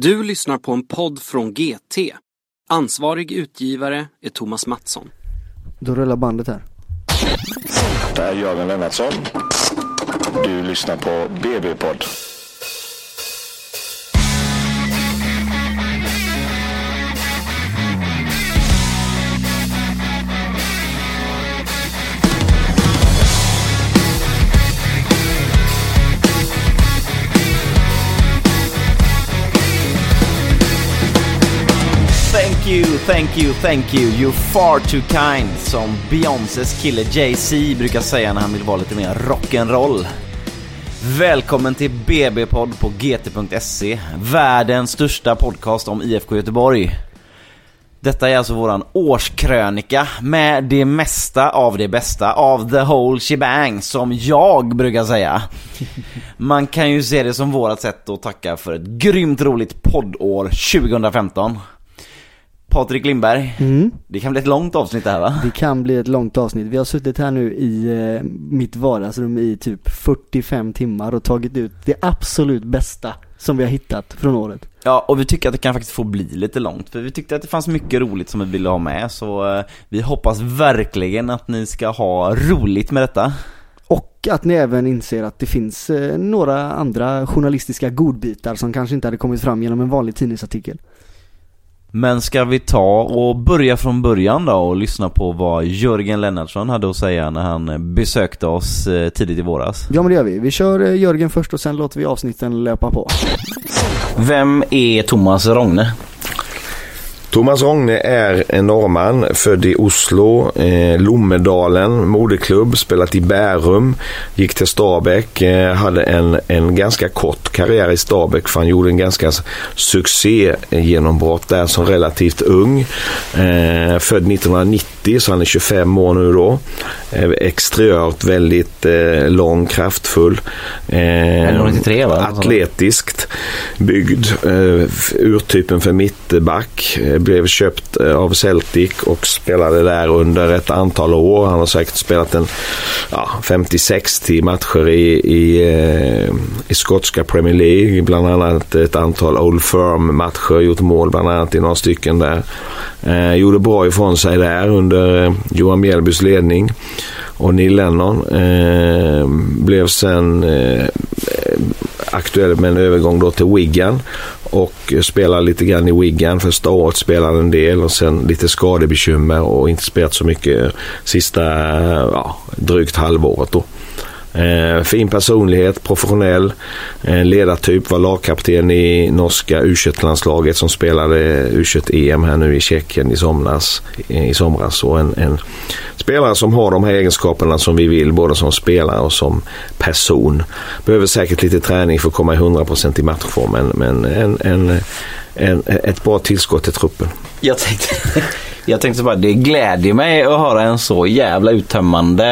Du lyssnar på en podd från GT. Ansvarig utgivare är Thomas Mattsson. Då rullar bandet här. Det är Jörgen Lennartsson. Du lyssnar på BB-podd. Thank you, thank you. You're far too kind. Som Beyoncés kille Jay-Z brukar säga när han vill vara lite mer rock'n'roll. Välkommen till BB-podd på gt.se. Världens största podcast om IFK Göteborg. Detta är alltså våran årskrönika med det mesta av det bästa av the whole shebang som jag brukar säga. Man kan ju se det som vårat sätt att tacka för ett grymt roligt poddår 2015. Patrik Lindberg, Mm. det kan bli ett långt avsnitt det här va? Det kan bli ett långt avsnitt. Vi har suttit här nu i eh, mitt vardagsrum i typ 45 timmar och tagit ut det absolut bästa som vi har hittat från året. Ja, och vi tycker att det kan faktiskt få bli lite långt för vi tyckte att det fanns mycket roligt som vi ville ha med så eh, vi hoppas verkligen att ni ska ha roligt med detta. Och att ni även inser att det finns eh, några andra journalistiska godbitar som kanske inte hade kommit fram genom en vanlig tidningsartikel. Men ska vi ta och börja från början då och lyssna på vad Jörgen Lennartsson hade att säga när han besökte oss eh, tidigt i våras? Ja men det gör vi. Vi kör eh, Jörgen först och sen låter vi avsnitten löpa på. Vem är Thomas Rogne? Thomas Rogne är en norrman, född i Oslo, eh, Lommedalen, moderklubb, spelat i Bärum, gick till Stabäck, eh, hade en, en ganska kort karriär i Stabäck för han gjorde en ganska succégenombrott där som relativt ung. Eh, född 1990 så han är 25 år nu då. Eh, exteriört väldigt eh, lång, kraftfull. Eh, 1,93 va? Atletiskt byggd. Eh, urtypen för mittback. Blev köpt eh, av Celtic och spelade där under ett antal år. Han har säkert spelat en ja, 50-60 matcher i, i, eh, i skotska Premier League. Bland annat ett antal Old Firm-matcher. Gjort mål bland annat i några stycken där. Eh, gjorde bra ifrån sig där under eh, Johan Mjällbys ledning. Och Neil Lennon eh, blev sen eh, aktuell med en övergång då till Wigan och spelade lite grann i Wigan. Första året spelade en del och sen lite skadebekymmer och inte spelat så mycket sista ja, drygt halvåret då. Eh, fin personlighet, professionell, eh, ledartyp, var lagkapten i norska U21-landslaget som spelade U21-EM här nu i Tjeckien i somras. I somras och en, en spelare som har de här egenskaperna som vi vill både som spelare och som person. Behöver säkert lite träning för att komma i 100% i matchform men, men en, en, en, ett bra tillskott till truppen. Jag tänkte, jag tänkte bara, det glädjer mig att höra en så jävla uttömmande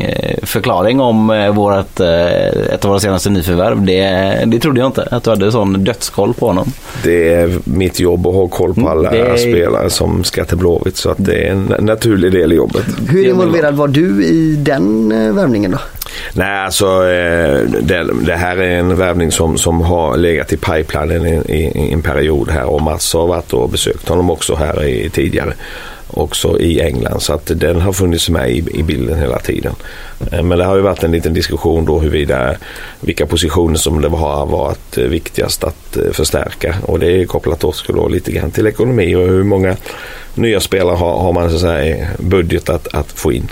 eh, förklaring om eh, vårat, eh, ett av våra senaste nyförvärv. Det, det trodde jag inte, att du hade sån dödskoll på honom. Det är mitt jobb att ha koll på alla Mm, det är- spelare som ska till Blåvitt så att det är en naturlig del i jobbet. Hur involverad var du i den värvningen då? Nej, alltså eh, det, det här är en värvning som, som har legat i pipelinen i, i, i en period här och Mats har varit och besökt honom också här i, tidigare. Också i England så att den har funnits med i, i bilden hela tiden. Eh, men det har ju varit en liten diskussion då huruvida vilka positioner som det har varit eh, viktigast att förstärka och det är kopplat också då lite grann till ekonomi och hur många nya spelare har, har man så att säga budget att, att få in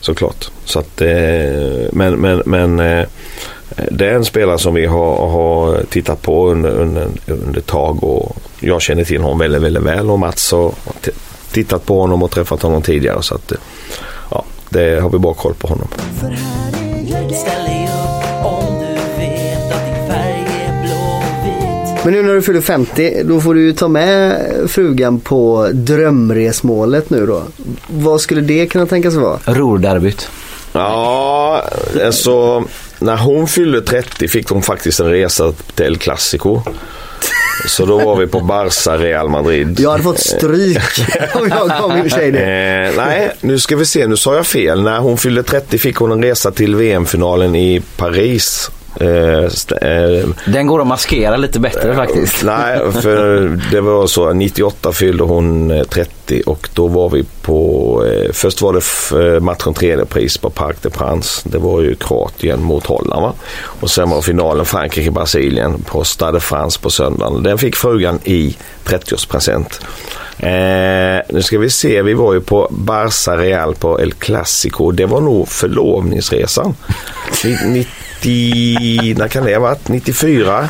såklart. Så att, eh, men men, men eh, det är en spelare som vi har, har tittat på under, under, under ett tag och jag känner till honom väldigt, väldigt väl och Mats har tittat på honom och träffat honom tidigare så att eh, ja, det har vi bra koll på honom. Men nu när du fyller 50, då får du ju ta med frugan på drömresmålet nu då. Vad skulle det kunna tänkas vara? Rorderbyt. Ja, alltså när hon fyllde 30 fick hon faktiskt en resa till El Clasico. Så då var vi på Barca Real Madrid. Jag hade fått stryk om jag gav min tjej det. Eh, nej, nu ska vi se. Nu sa jag fel. När hon fyllde 30 fick hon en resa till VM-finalen i Paris Eh, eh, Den går att maskera lite bättre eh, faktiskt. Nej, för det var så 98 fyllde hon 30 90 och då var vi på, eh, först var det eh, matchen tredje pris på Parc de Prince. Det var ju Kroatien mot Holland va? Och sen var finalen Frankrike-Brasilien på Stade France på söndagen. Den fick frugan i 30-årspresent. Eh, nu ska vi se, vi var ju på Barça Real på El Clasico. Det var nog förlovningsresan. 90, när kan det ha varit? 94.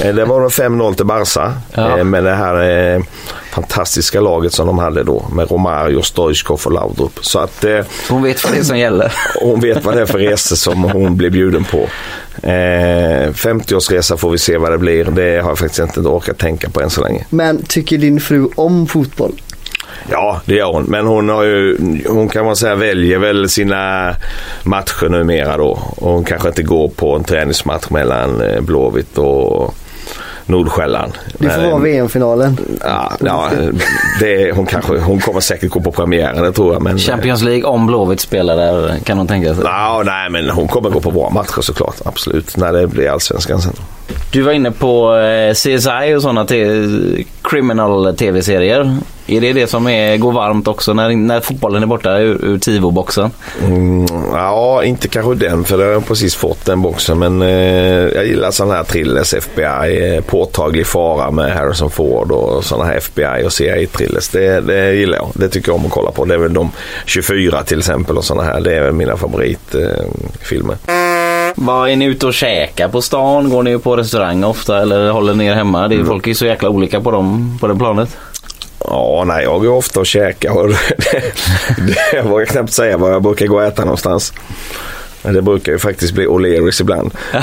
Eh, det var då 5-0 till Barca. Ja. Eh, men det här fantastiska laget som de hade då med Romario, Stoichkov och Laudrup. Så att eh, Hon vet vad det är som gäller. hon vet vad det är för resor som hon blir bjuden på. Eh, 50-årsresa får vi se vad det blir. Det har jag faktiskt inte orkat tänka på än så länge. Men tycker din fru om fotboll? Ja, det gör hon. Men hon, har ju, hon kan man säga väljer väl sina matcher numera då. Och hon kanske inte går på en träningsmatch mellan eh, Blåvitt och Nordsjälland. Det får vara VM-finalen. Ja, ja det, hon, kanske, hon kommer säkert gå på premiären, det tror jag. Men, Champions League om Blåvitt spelar där kan hon tänka sig. Ja, nej, men hon kommer gå på bra matcher såklart. Absolut. När det blir allsvenskan sen. Du var inne på eh, CSI och sådana te- criminal tv-serier. Är det det som är, går varmt också när, när fotbollen är borta ur, ur Tivo-boxen? Mm, ja, inte kanske den för det har jag precis fått den boxen. Men eh, jag gillar sådana här thrillers, FBI, eh, påtaglig fara med Harrison Ford och sådana här FBI och CIA-thrillers. Det, det gillar jag. Det tycker jag om att kolla på. Det är väl de 24 till exempel och sådana här. Det är väl mina favoritfilmer. Vad Är ni ute och käkar på stan? Går ni på restaurang ofta eller håller ni er hemma? Det är, Folk är så jäkla olika på, dem, på det planet. Ja, nej, jag går ofta och käkar och det, det, jag vågar knappt säga var jag brukar gå och äta någonstans. Det brukar ju faktiskt bli O'Learys ibland.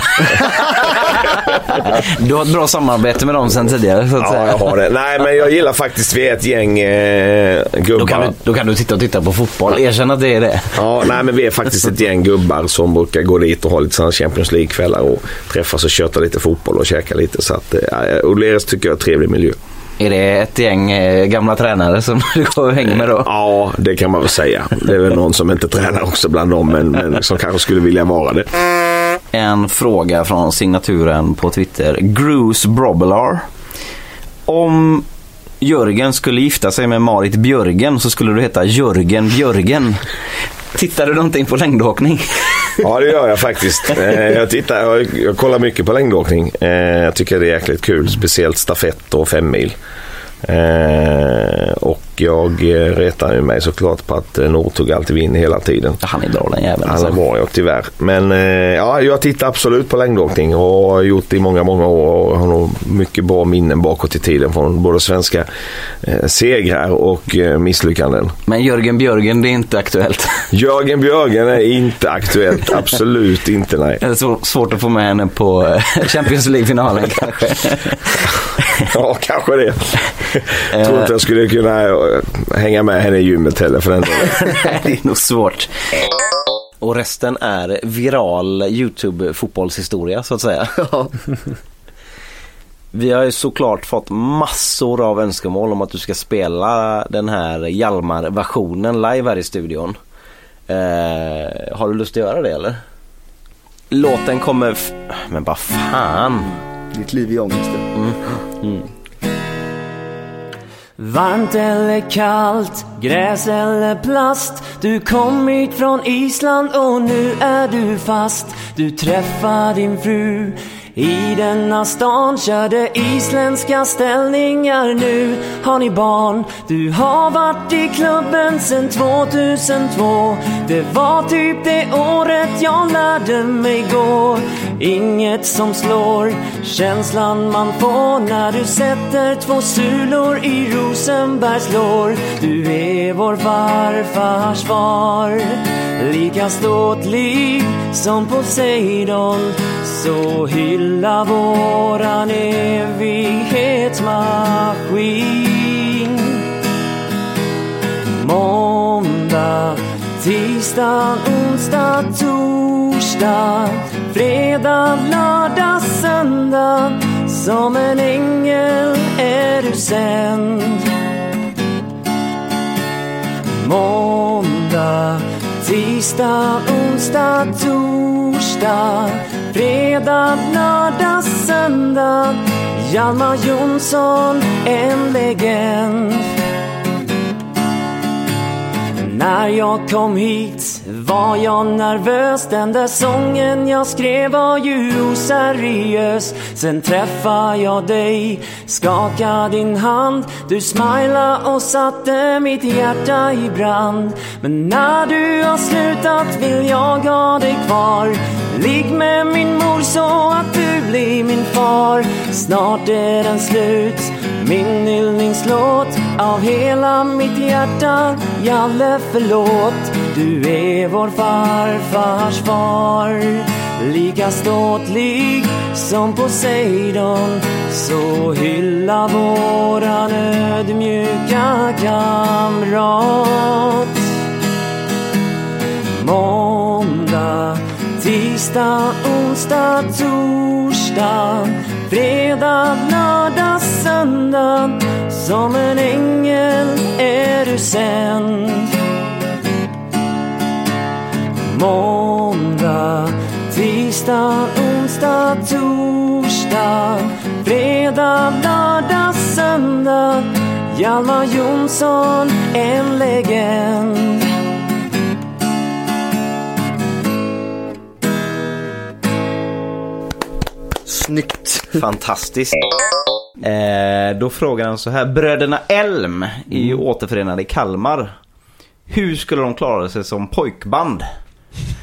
Du har ett bra samarbete med dem sedan tidigare så att Ja, säga. jag har det. Nej, men jag gillar faktiskt, vi är ett gäng eh, gubbar. Då kan, du, då kan du titta och titta på fotboll. Erkänn att det är det. Ja, nej men vi är faktiskt ett gäng gubbar som brukar gå dit och ha lite sådana Champions League-kvällar och träffas och köta lite fotboll och käka lite. Så att, eh, O'Learys tycker jag är en trevlig miljö. Är det ett gäng eh, gamla tränare som du går och hänger med då? Ja, det kan man väl säga. Det är väl någon som inte tränar också bland dem, men, men som kanske skulle vilja vara det. En fråga från signaturen på Twitter. Bruce Brobelar. Om Jörgen skulle gifta sig med Marit Björgen så skulle du heta Jörgen Björgen. Tittar du någonting på längdåkning? Ja, det gör jag faktiskt. Eh, jag, tittar, jag, jag kollar mycket på längdåkning. Eh, jag tycker det är jäkligt kul, speciellt stafett och femmil. Eh, och och jag eh, retar ju mig såklart på att eh, Northug alltid vinner hela tiden. Han är bra den jäveln. Han är bra ja, tyvärr. Men eh, ja, jag tittar absolut på längdåkning och har gjort det i många, många år och har nog mycket bra minnen bakåt i tiden från både svenska segrar och misslyckanden. Men Jörgen Björgen, det är inte aktuellt. Jörgen Björgen är inte aktuellt, absolut inte nej. Det är svårt att få med henne på Champions League-finalen kanske. Ja, kanske det. Jag tror inte jag skulle kunna hänga med henne i gymmet heller för den delen. Nej, det är nog svårt. Och resten är viral YouTube-fotbollshistoria så att säga. Vi har ju såklart fått massor av önskemål om att du ska spela den här Hjalmar-versionen live här i studion. Eh, har du lust att göra det eller? Låten kommer... F- Men vad fan. Ditt liv i ångest. Varmt eller kallt, gräs eller plast. Du kom hit från Island och nu är du fast. Du träffar din fru i denna stan Körde isländska ställningar. Nu har ni barn. Du har varit i klubben sen 2002 Det var typ det året jag lärde mig gå. Inget som slår känslan man får när du sätter två sulor i Rosenbergs lår. Du är vår farfars far, lika ståtlig som Poseidon. Så hylla våran evighetsmaskin. Måndag, tisdag, onsdag, torsdag Fredag, lördag, söndag Som en ängel är du sänd Måndag, tisdag, onsdag, torsdag fredag, lördag, söndag. Hjalmar Jonsson, en legend. När jag kom hit var jag nervös. Den där sången jag skrev var ju oseriös. Sen träffade jag dig, skakade din hand. Du smila och satte mitt hjärta i brand. Men när du har slutat vill jag ha dig kvar. Ligg med min mor så att du blir min far. Snart är den slut min hyllningslåt av hela mitt hjärta. Jalle förlåt, du är vår farfars far. Lika ståtlig som Poseidon. Så hylla våran ödmjuka kamrat. Måndag, tisdag, onsdag, torsdag. Fredag, lördag, söndag Som en ängel är du sänd Måndag, tisdag, onsdag, torsdag Fredag, lördag, söndag Hjalmar Jonsson, en legend Snyggt. Fantastiskt. Eh, då frågar han så här. Bröderna Elm är ju återförenade i Kalmar. Hur skulle de klara sig som pojkband?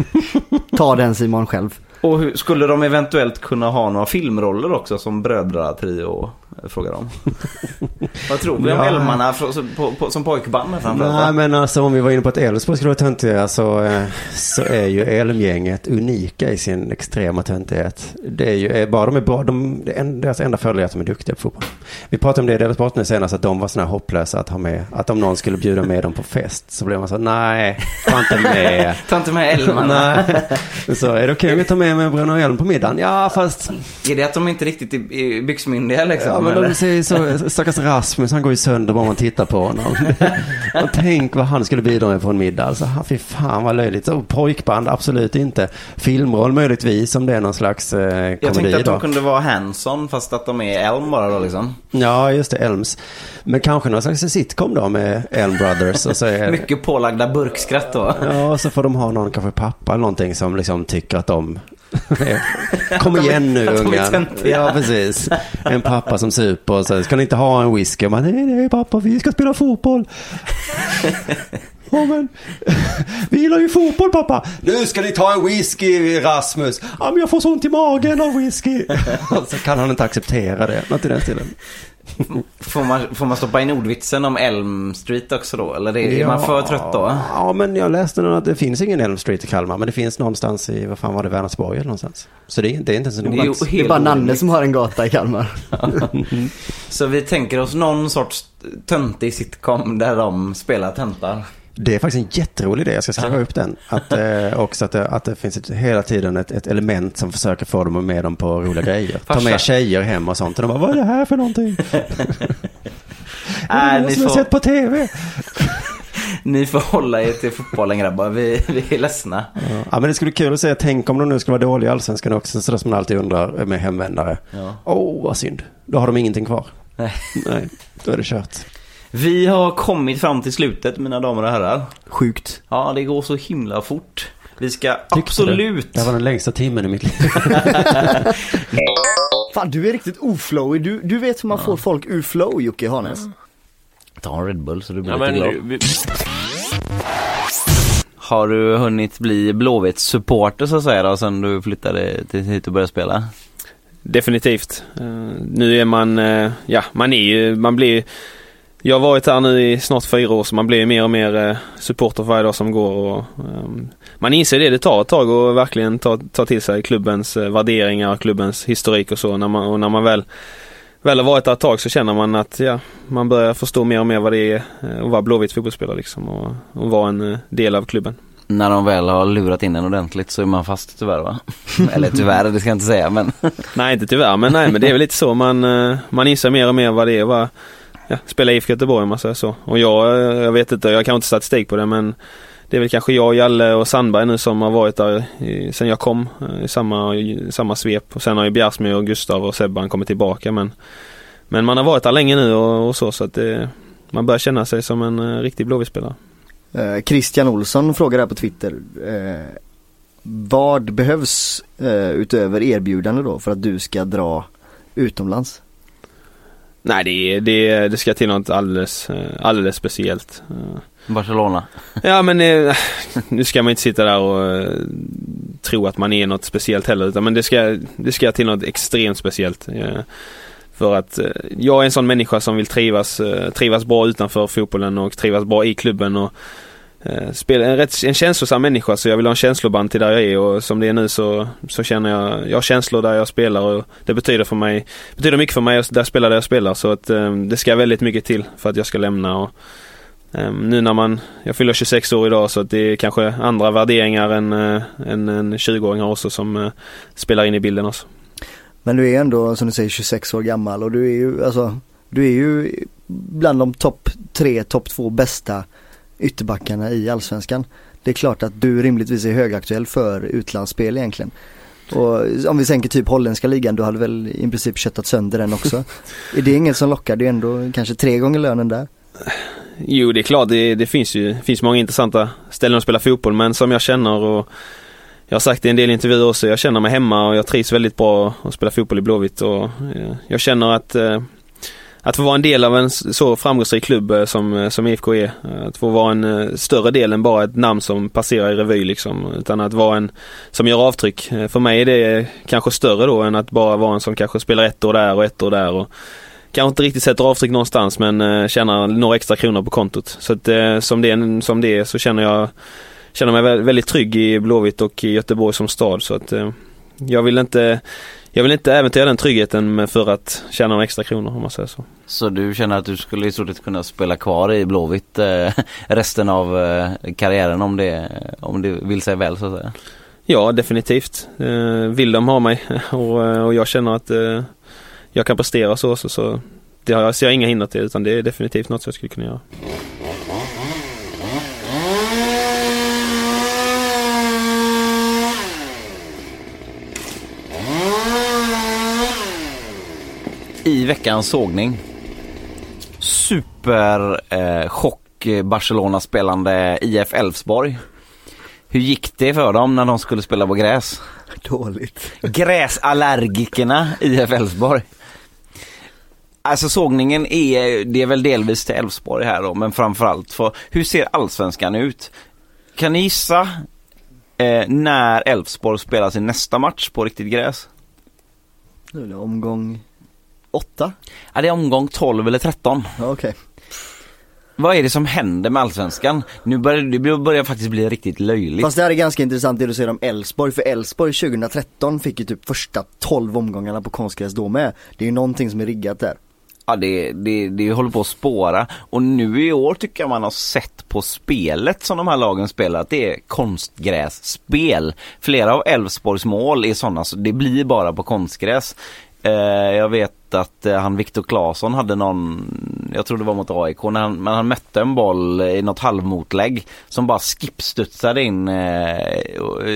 Ta den Simon själv. Och hur, skulle de eventuellt kunna ha några filmroller också som brödratrio? Frågar de. Vad tror vi om Ja. Elmarna på, på, som pojkband framförallt? Nej men alltså om vi var inne på att Elfsborg skulle vara töntiga så, eh, så är ju Elmgänget unika i sin extrema töntighet. Det är ju, eh, bara de är bra, de, det är deras enda fördel är att de är duktiga på fotboll. Vi pratade om det i Dela Sport nu senast, att de var sådana här hopplösa att ha med, att om någon skulle bjuda med dem på fest så blev man så nej, ta inte med. Ta inte med Elmarna. Nej. Så är det okej om jag tar med mig Bröderna Elm på middagen? Ja, fast Är det att de inte riktigt är byxmyndiga liksom? Ja, men de säger så, stackars Rasmus, han går ju sönder bara man tittar på honom. Och tänk vad han skulle bidra med på en middag. Alltså, fy fan vad löjligt. Så, pojkband, absolut inte. Filmroll möjligtvis, om det är någon slags eh, Jag tänkte komedi att de då. kunde vara Hanson fast att de är Elm bara då liksom. Ja, just det, Elms. Men kanske någon slags sitcom då med Elm Brothers. Och så är, Mycket pålagda burkskratt då. Ja, och så får de ha någon, kanske pappa eller någonting som liksom tycker att de Kom igen nu ungar. Ja, precis. En pappa som super och så ska ni inte ha en whisky? Man, nej, nej pappa, vi ska spela fotboll. Ja, men vi gillar ju fotboll pappa. Nu ska ni ta en whisky Rasmus. Ja, men jag får så ont i magen av whisky. så kan han inte acceptera det. Något i den stilen. Får man, får man stoppa in ordvitsen om Elm Street också då? Eller det, är man för trött då? Ja, men jag läste nu att det finns ingen Elm Street i Kalmar. Men det finns någonstans i, vad fan var det, Vänersborg eller någonstans. Så det är, det är inte så Det är noga. ju Det är bara Nanne som har en gata i Kalmar. Så vi tänker oss någon sorts töntig sitcom där de spelar töntar. Det är faktiskt en jätterolig idé. Jag ska skriva upp den. Att, eh, också att det, att det finns ett, hela tiden ett, ett element som försöker få dem med dem på roliga grejer. Ta med tjejer hem och sånt. Och de bara, vad är det här för någonting? Nej, det är ni som jag får, sett på tv. ni får hålla er till fotbollen grabbar. Vi, vi är ledsna. Ja, men det skulle bli kul att se. Tänk om de nu skulle vara dåliga i allsvenskan också. Så det som man alltid undrar med hemvändare. Ja. Åh, oh, vad synd. Då har de ingenting kvar. Nej. Nej, då är det kört. Vi har kommit fram till slutet mina damer och herrar. Sjukt. Ja, det går så himla fort. Vi ska Tyckte absolut... Det här var den längsta timmen i mitt liv. Fan du är riktigt oflowig. Du, du vet hur man får folk ur flow Jocke Hanes. Ta en Red Bull så du blir Ja, lite glad. vi, Har du hunnit bli Blåvitts supporter så att säga då, sen du flyttade till hit och började spela? definitivt. Eh, nu är man, eh, ja man är ju, man blir jag har varit här nu i snart fyra år så man blir mer och mer eh, supporter för varje dag som går. Och, ehm, man inser det, det tar ett tag och verkligen ta, ta till sig klubbens eh, värderingar, klubbens historik och så. När man, och när man väl, väl har varit där ett tag så känner man att ja, man börjar förstå mer och mer vad det är eh, att vara Blåvitt fotbollsspelare liksom och, och vara en del av klubben. När de väl har lurat in en ordentligt så är man fast tyvärr va? Eller tyvärr, det ska jag inte säga men Nej inte tyvärr men nej men det är väl lite så man, man inser mer och mer vad det är vad, ja, spela IFK Göteborg om man säger så. Och jag, jag vet inte, jag kan inte statistik på det men det är väl kanske jag, Jalle och Sandberg nu som har varit där i, sen jag kom eh, i samma, i samma svep. Och sen har ju Bjärsmyr och Gustav och Sebban kommit tillbaka men, men man har varit där länge nu och, och så så att det, man börjar känna sig som en uh, riktig Blåvitt-spelare. Eh, Christian Olsson frågar här på Twitter. Eh, vad behövs eh, utöver erbjudande då för att du ska dra utomlands? Nej det, det, det ska till något alldeles, eh, alldeles speciellt. Barcelona. Ja men eh, nu ska man inte sitta där och eh, tro att man är något speciellt heller utan men det ska, det ska till något extremt speciellt. För att jag är en sån människa som vill trivas, trivas bra utanför fotbollen och trivas bra i klubben och Eh, spel, en, rätt, en känslosam människa så jag vill ha en känsloband till där jag är och som det är nu så, så känner jag, jag har känslor där jag spelar och det betyder för mig, betyder mycket för mig där spelar där jag spelar så att eh, det ska väldigt mycket till för att jag ska lämna och Um, nu när man, jag fyller 26 år idag så att det är kanske andra värderingar än, uh, än en 20-åring har också som uh, spelar in i bilden också. Men du är ändå som du säger 26 år gammal och du är ju alltså Du är ju bland de topp tre, topp två bästa ytterbackarna i Allsvenskan. Det är klart att du rimligtvis är högaktuell för utlandsspel egentligen. Och om vi sänker typ holländska ligan, du hade väl i princip köttat sönder den också. är det inget som lockar? Det är ändå kanske tre gånger lönen där. Jo det är klart det, det finns ju finns många intressanta ställen att spela fotboll men som jag känner och jag har sagt i en del intervjuer också, jag känner mig hemma och jag trivs väldigt bra att spela fotboll i Blåvitt och eh, jag känner att eh, att få vara en del av en så framgångsrik klubb eh, som, eh, som IFK är. Eh, att få vara en större del än bara ett namn som passerar i revy liksom. Utan att vara en som gör avtryck. För mig är det kanske större då än att bara vara en som kanske spelar ett år där och ett år där. Och kanske inte riktigt sätter avtryck någonstans men tjänar några extra kronor på kontot. Så att som det, som det är så känner jag känner mig väldigt trygg i Blåvitt och i Göteborg som stad så att jag vill inte jag vill inte äventyra den tryggheten för att tjäna några extra kronor om man säger så. Så du känner att du skulle i stort sett kunna spela kvar i Blåvitt eh, resten av eh, karriären om det, om det vill sig väl så att säga? Ja definitivt. Eh, vill de ha mig och, och jag känner att eh, jag kan prestera så, så, så det har jag, ser jag inga hinder till utan det är definitivt något som jag skulle kunna göra. I veckans sågning. Super eh, chock eh, Barcelona-spelande IF Elfsborg. Hur gick det för dem när de skulle spela på gräs? Dåligt. Gräsallergikerna IF Elfsborg. Alltså sågningen är, det är väl delvis till Elfsborg här då, men framförallt för hur ser allsvenskan ut? Kan ni gissa eh, när Elfsborg spelar sin nästa match på riktigt gräs? Omgång åtta? Ja, det är omgång 12 eller 13. Okej. Okay. Vad är det som händer med Allsvenskan? Nu börjar det börjar faktiskt bli riktigt löjligt. Fast det här är ganska intressant det du säger om Elfsborg, för Elfsborg 2013 fick ju typ första 12 omgångarna på konstgräs då med. Det är ju någonting som är riggat där. Ja det, det, det håller på att spåra och nu i år tycker jag man har sett på spelet som de här lagen spelar att det är konstgrässpel. Flera av Elfsborgs mål är sådana så det blir bara på konstgräs. Eh, jag vet att eh, han Viktor Claesson hade någon, jag tror det var mot AIK, när han, men han mötte en boll i något halvmotlägg som bara skipstutsade in eh,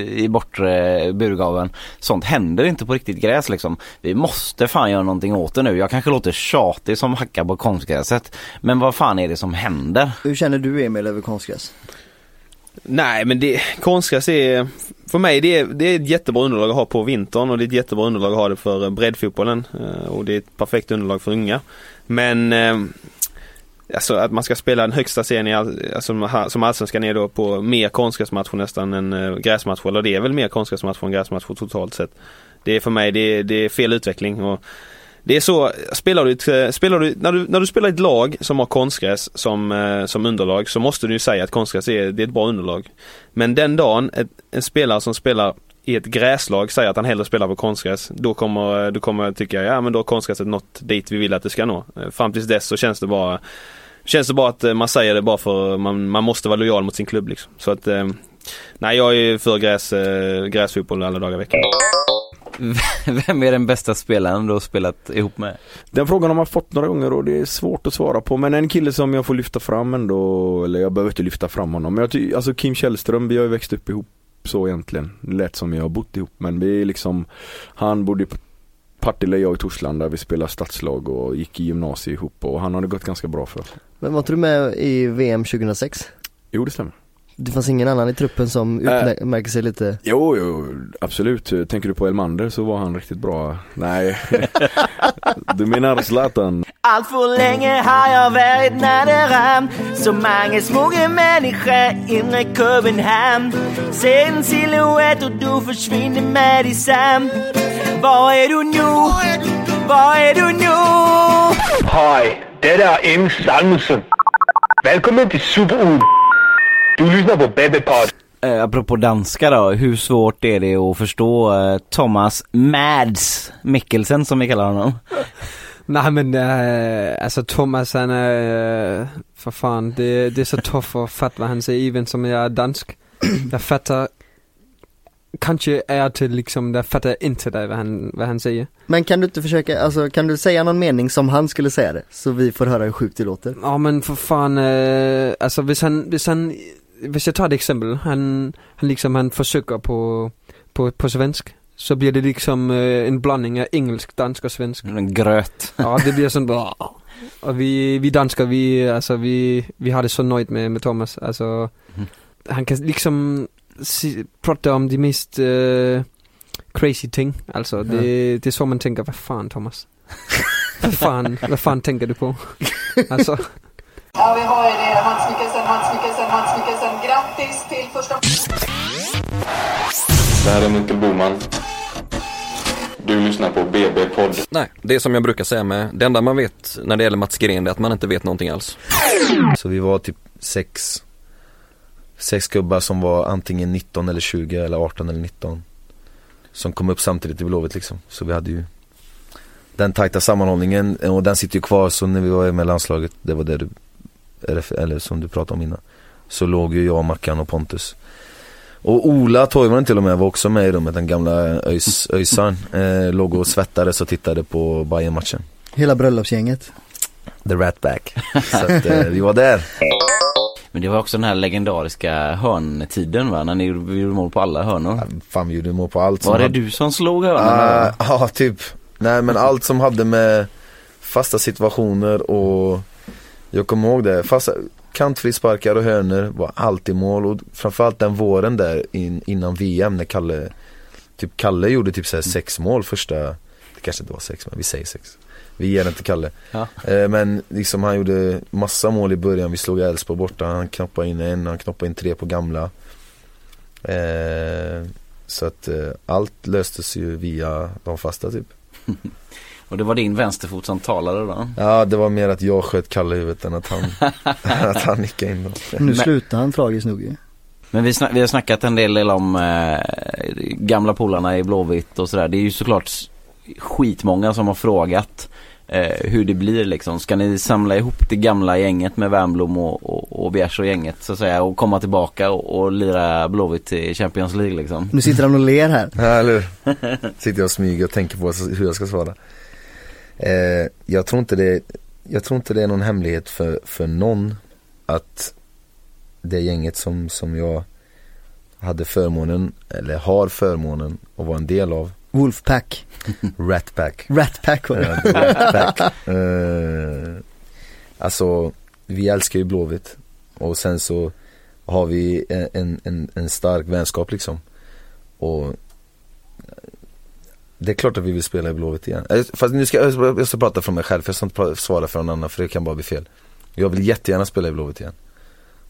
i bortre burgaven. Sånt händer inte på riktigt gräs liksom. Vi måste fan göra någonting åt det nu. Jag kanske låter tjatig som hackar på konstgräset. Men vad fan är det som händer? Hur känner du Emil över konstgräs? Nej men det, konstgräs är, för mig det är, det är ett jättebra underlag att ha på vintern och det är ett jättebra underlag att ha det för eh, breddfotbollen. Eh, och det är ett perfekt underlag för unga. Men eh, Alltså att man ska spela den högsta serien i all, alltså, som allsvenskan är då på mer konstgräsmatcher nästan än gräsmatcher. Eller det är väl mer konstgräsmatcher än gräsmatcher totalt sett. Det är för mig det är, det är fel utveckling. Och det är så, spelar du, eh, spelar du, när, du, när du spelar ett lag som har konstgräs som, eh, som underlag så måste du ju säga att konstgräs är, det är ett bra underlag. Men den dagen ett, en spelare som spelar i ett gräslag säger att han hellre spelar på konstgräs, då kommer eh, du kommer tycka, ja men då har konstgräset nått dit vi vill att det ska nå. Eh, fram tills dess så känns det bara Känns det bara att man säger det bara för man, man måste vara lojal mot sin klubb liksom. Så att Nej jag är för gräs, gräsfotboll alla dagar i veckan. Vem är den bästa spelaren du har spelat ihop med? Den frågan har man fått några gånger och det är svårt att svara på men en kille som jag får lyfta fram ändå, eller jag behöver inte lyfta fram honom men jag ty- alltså Kim Källström, vi har ju växt upp ihop så egentligen. Det lät som jag har bott ihop men vi är liksom, han bodde på Partille, jag i Torslanda, vi spelade stadslag och gick i gymnasiet ihop och han har det gått ganska bra för. Men var inte du med i VM 2006? Jo det stämmer. Det fanns ingen annan i truppen som Äh. utmärker sig lite Jo, jo, absolut. Tänker du på Elmander så var han riktigt bra. Nej, du menar Zlatan? Allt för länge har jag varit nära Så många smuga människor inre Köpenhamn Se en silhuett och du försvinner med detsamma Var är du nu? Var är du nu? Hej, det är M. Salmussen. Välkommen till Super Du lyssnar på Babypod. Eh, apropå danska då, hur svårt är det att förstå eh, Thomas Mads Mikkelsen som vi kallar honom? Nej men äh, alltså Thomas han är, äh, för fan det, det är så tufft att fatta vad han säger även som jag är dansk. Jag fattar kanske är till liksom, jag fattar inte det vad han, vad han säger. Men kan du inte försöka, alltså kan du säga någon mening som han skulle säga det? Så vi får höra hur sjukt det låter Ja men för fan, äh, alltså hvis han, hvis han, hvis jag tar ett exempel, han, han liksom han försöker på, på, på svensk. Så blir det liksom äh, en blandning av engelsk, dansk och svensk. En gröt. Ja det blir sånt bara Och vi, vi danskar vi, alltså vi, vi har det så nöjt med, med Thomas, alltså Han kan liksom si, prata om de mest eh, crazy ting, alltså det, det är så man tänker, vad fan Thomas? vad fan, vad fan tänker du på? Alltså Ja, vi har ju det. Mats Mikkelsen, Mats Mikkelsen, Mats Mikkelsen. Grattis till första... Det här är Mikael Boman. Du lyssnar på BB-podd. Nej, det är som jag brukar säga med, det enda man vet när det gäller Mats Green är att man inte vet någonting alls. Så vi var typ sex Sex gubbar som var antingen 19 eller 20 eller 18 eller 19 Som kom upp samtidigt i Blåvitt liksom Så vi hade ju Den tajta sammanhållningen och den sitter ju kvar så när vi var med landslaget Det var det du Eller, som du pratade om innan. Så låg ju jag, Mackan och Pontus. Och Ola Toivonen till och med var också med i rummet Den gamla ÖIS, ÖISaren. Eh, Låg och svettades och tittade på bayern matchen Hela bröllopsgänget. The Rat Pack. Så att eh, vi var där. Men det var också den här legendariska hörntiden va, när ni gjorde mål på alla hörnor. Fan vi gjorde mål på allt Var det hade- du som slog hörnorna? Ah, Ja, typ. Nej men allt som hade med fasta situationer och jag kommer ihåg det. Fasta, kantfrisparkar och hörnor var alltid mål. Och framförallt den våren där in, innan VM när Kalle Typ Kalle gjorde typ såhär sex mål första Det kanske inte var sex men vi säger sex. Vi ger den till Kalle. Ja. eh, Men liksom han gjorde massa mål i början. Vi slog Elfsborg borta. Han knoppade in en, han knoppade in tre på gamla. Eh, Så att eh, allt löstes ju via de fasta typ Och det var din vänsterfot som talade då? Ja det var mer att jag sköt Kalle i huvudet än att han, att han nickade in dem Nu slutar han tragiskt nog ju Men vi, vi har snackat en del om eh, gamla polarna i Blåvitt och sådär. Det är ju såklart skitmånga som har frågat eh, hur det blir liksom. Ska ni samla ihop det gamla gänget med Wernbloom och, och, och Bjärs och gänget så att säga och komma tillbaka och, och lira Blåvitt i Champions League liksom? Nu sitter han och ler här Ja, eller? Sitter jag och smyger och tänker på hur jag ska svara. Eh, jag, tror inte det, jag tror inte det är någon hemlighet för, för någon att det gänget som, som jag hade förmånen, eller har förmånen att vara en del av, Wolfpack Ratpack. Ratpack var det Ratpack. eh, alltså, vi älskar ju Blåvitt. Och sen så har vi en, en, en stark vänskap liksom. Och det är klart att vi vill spela i Blåvitt igen. Eh, fast nu ska jag, jag ska prata från mig själv, för jag ska inte svara för någon annan för det kan bara bli fel. Jag vill jättegärna spela i Blåvitt igen.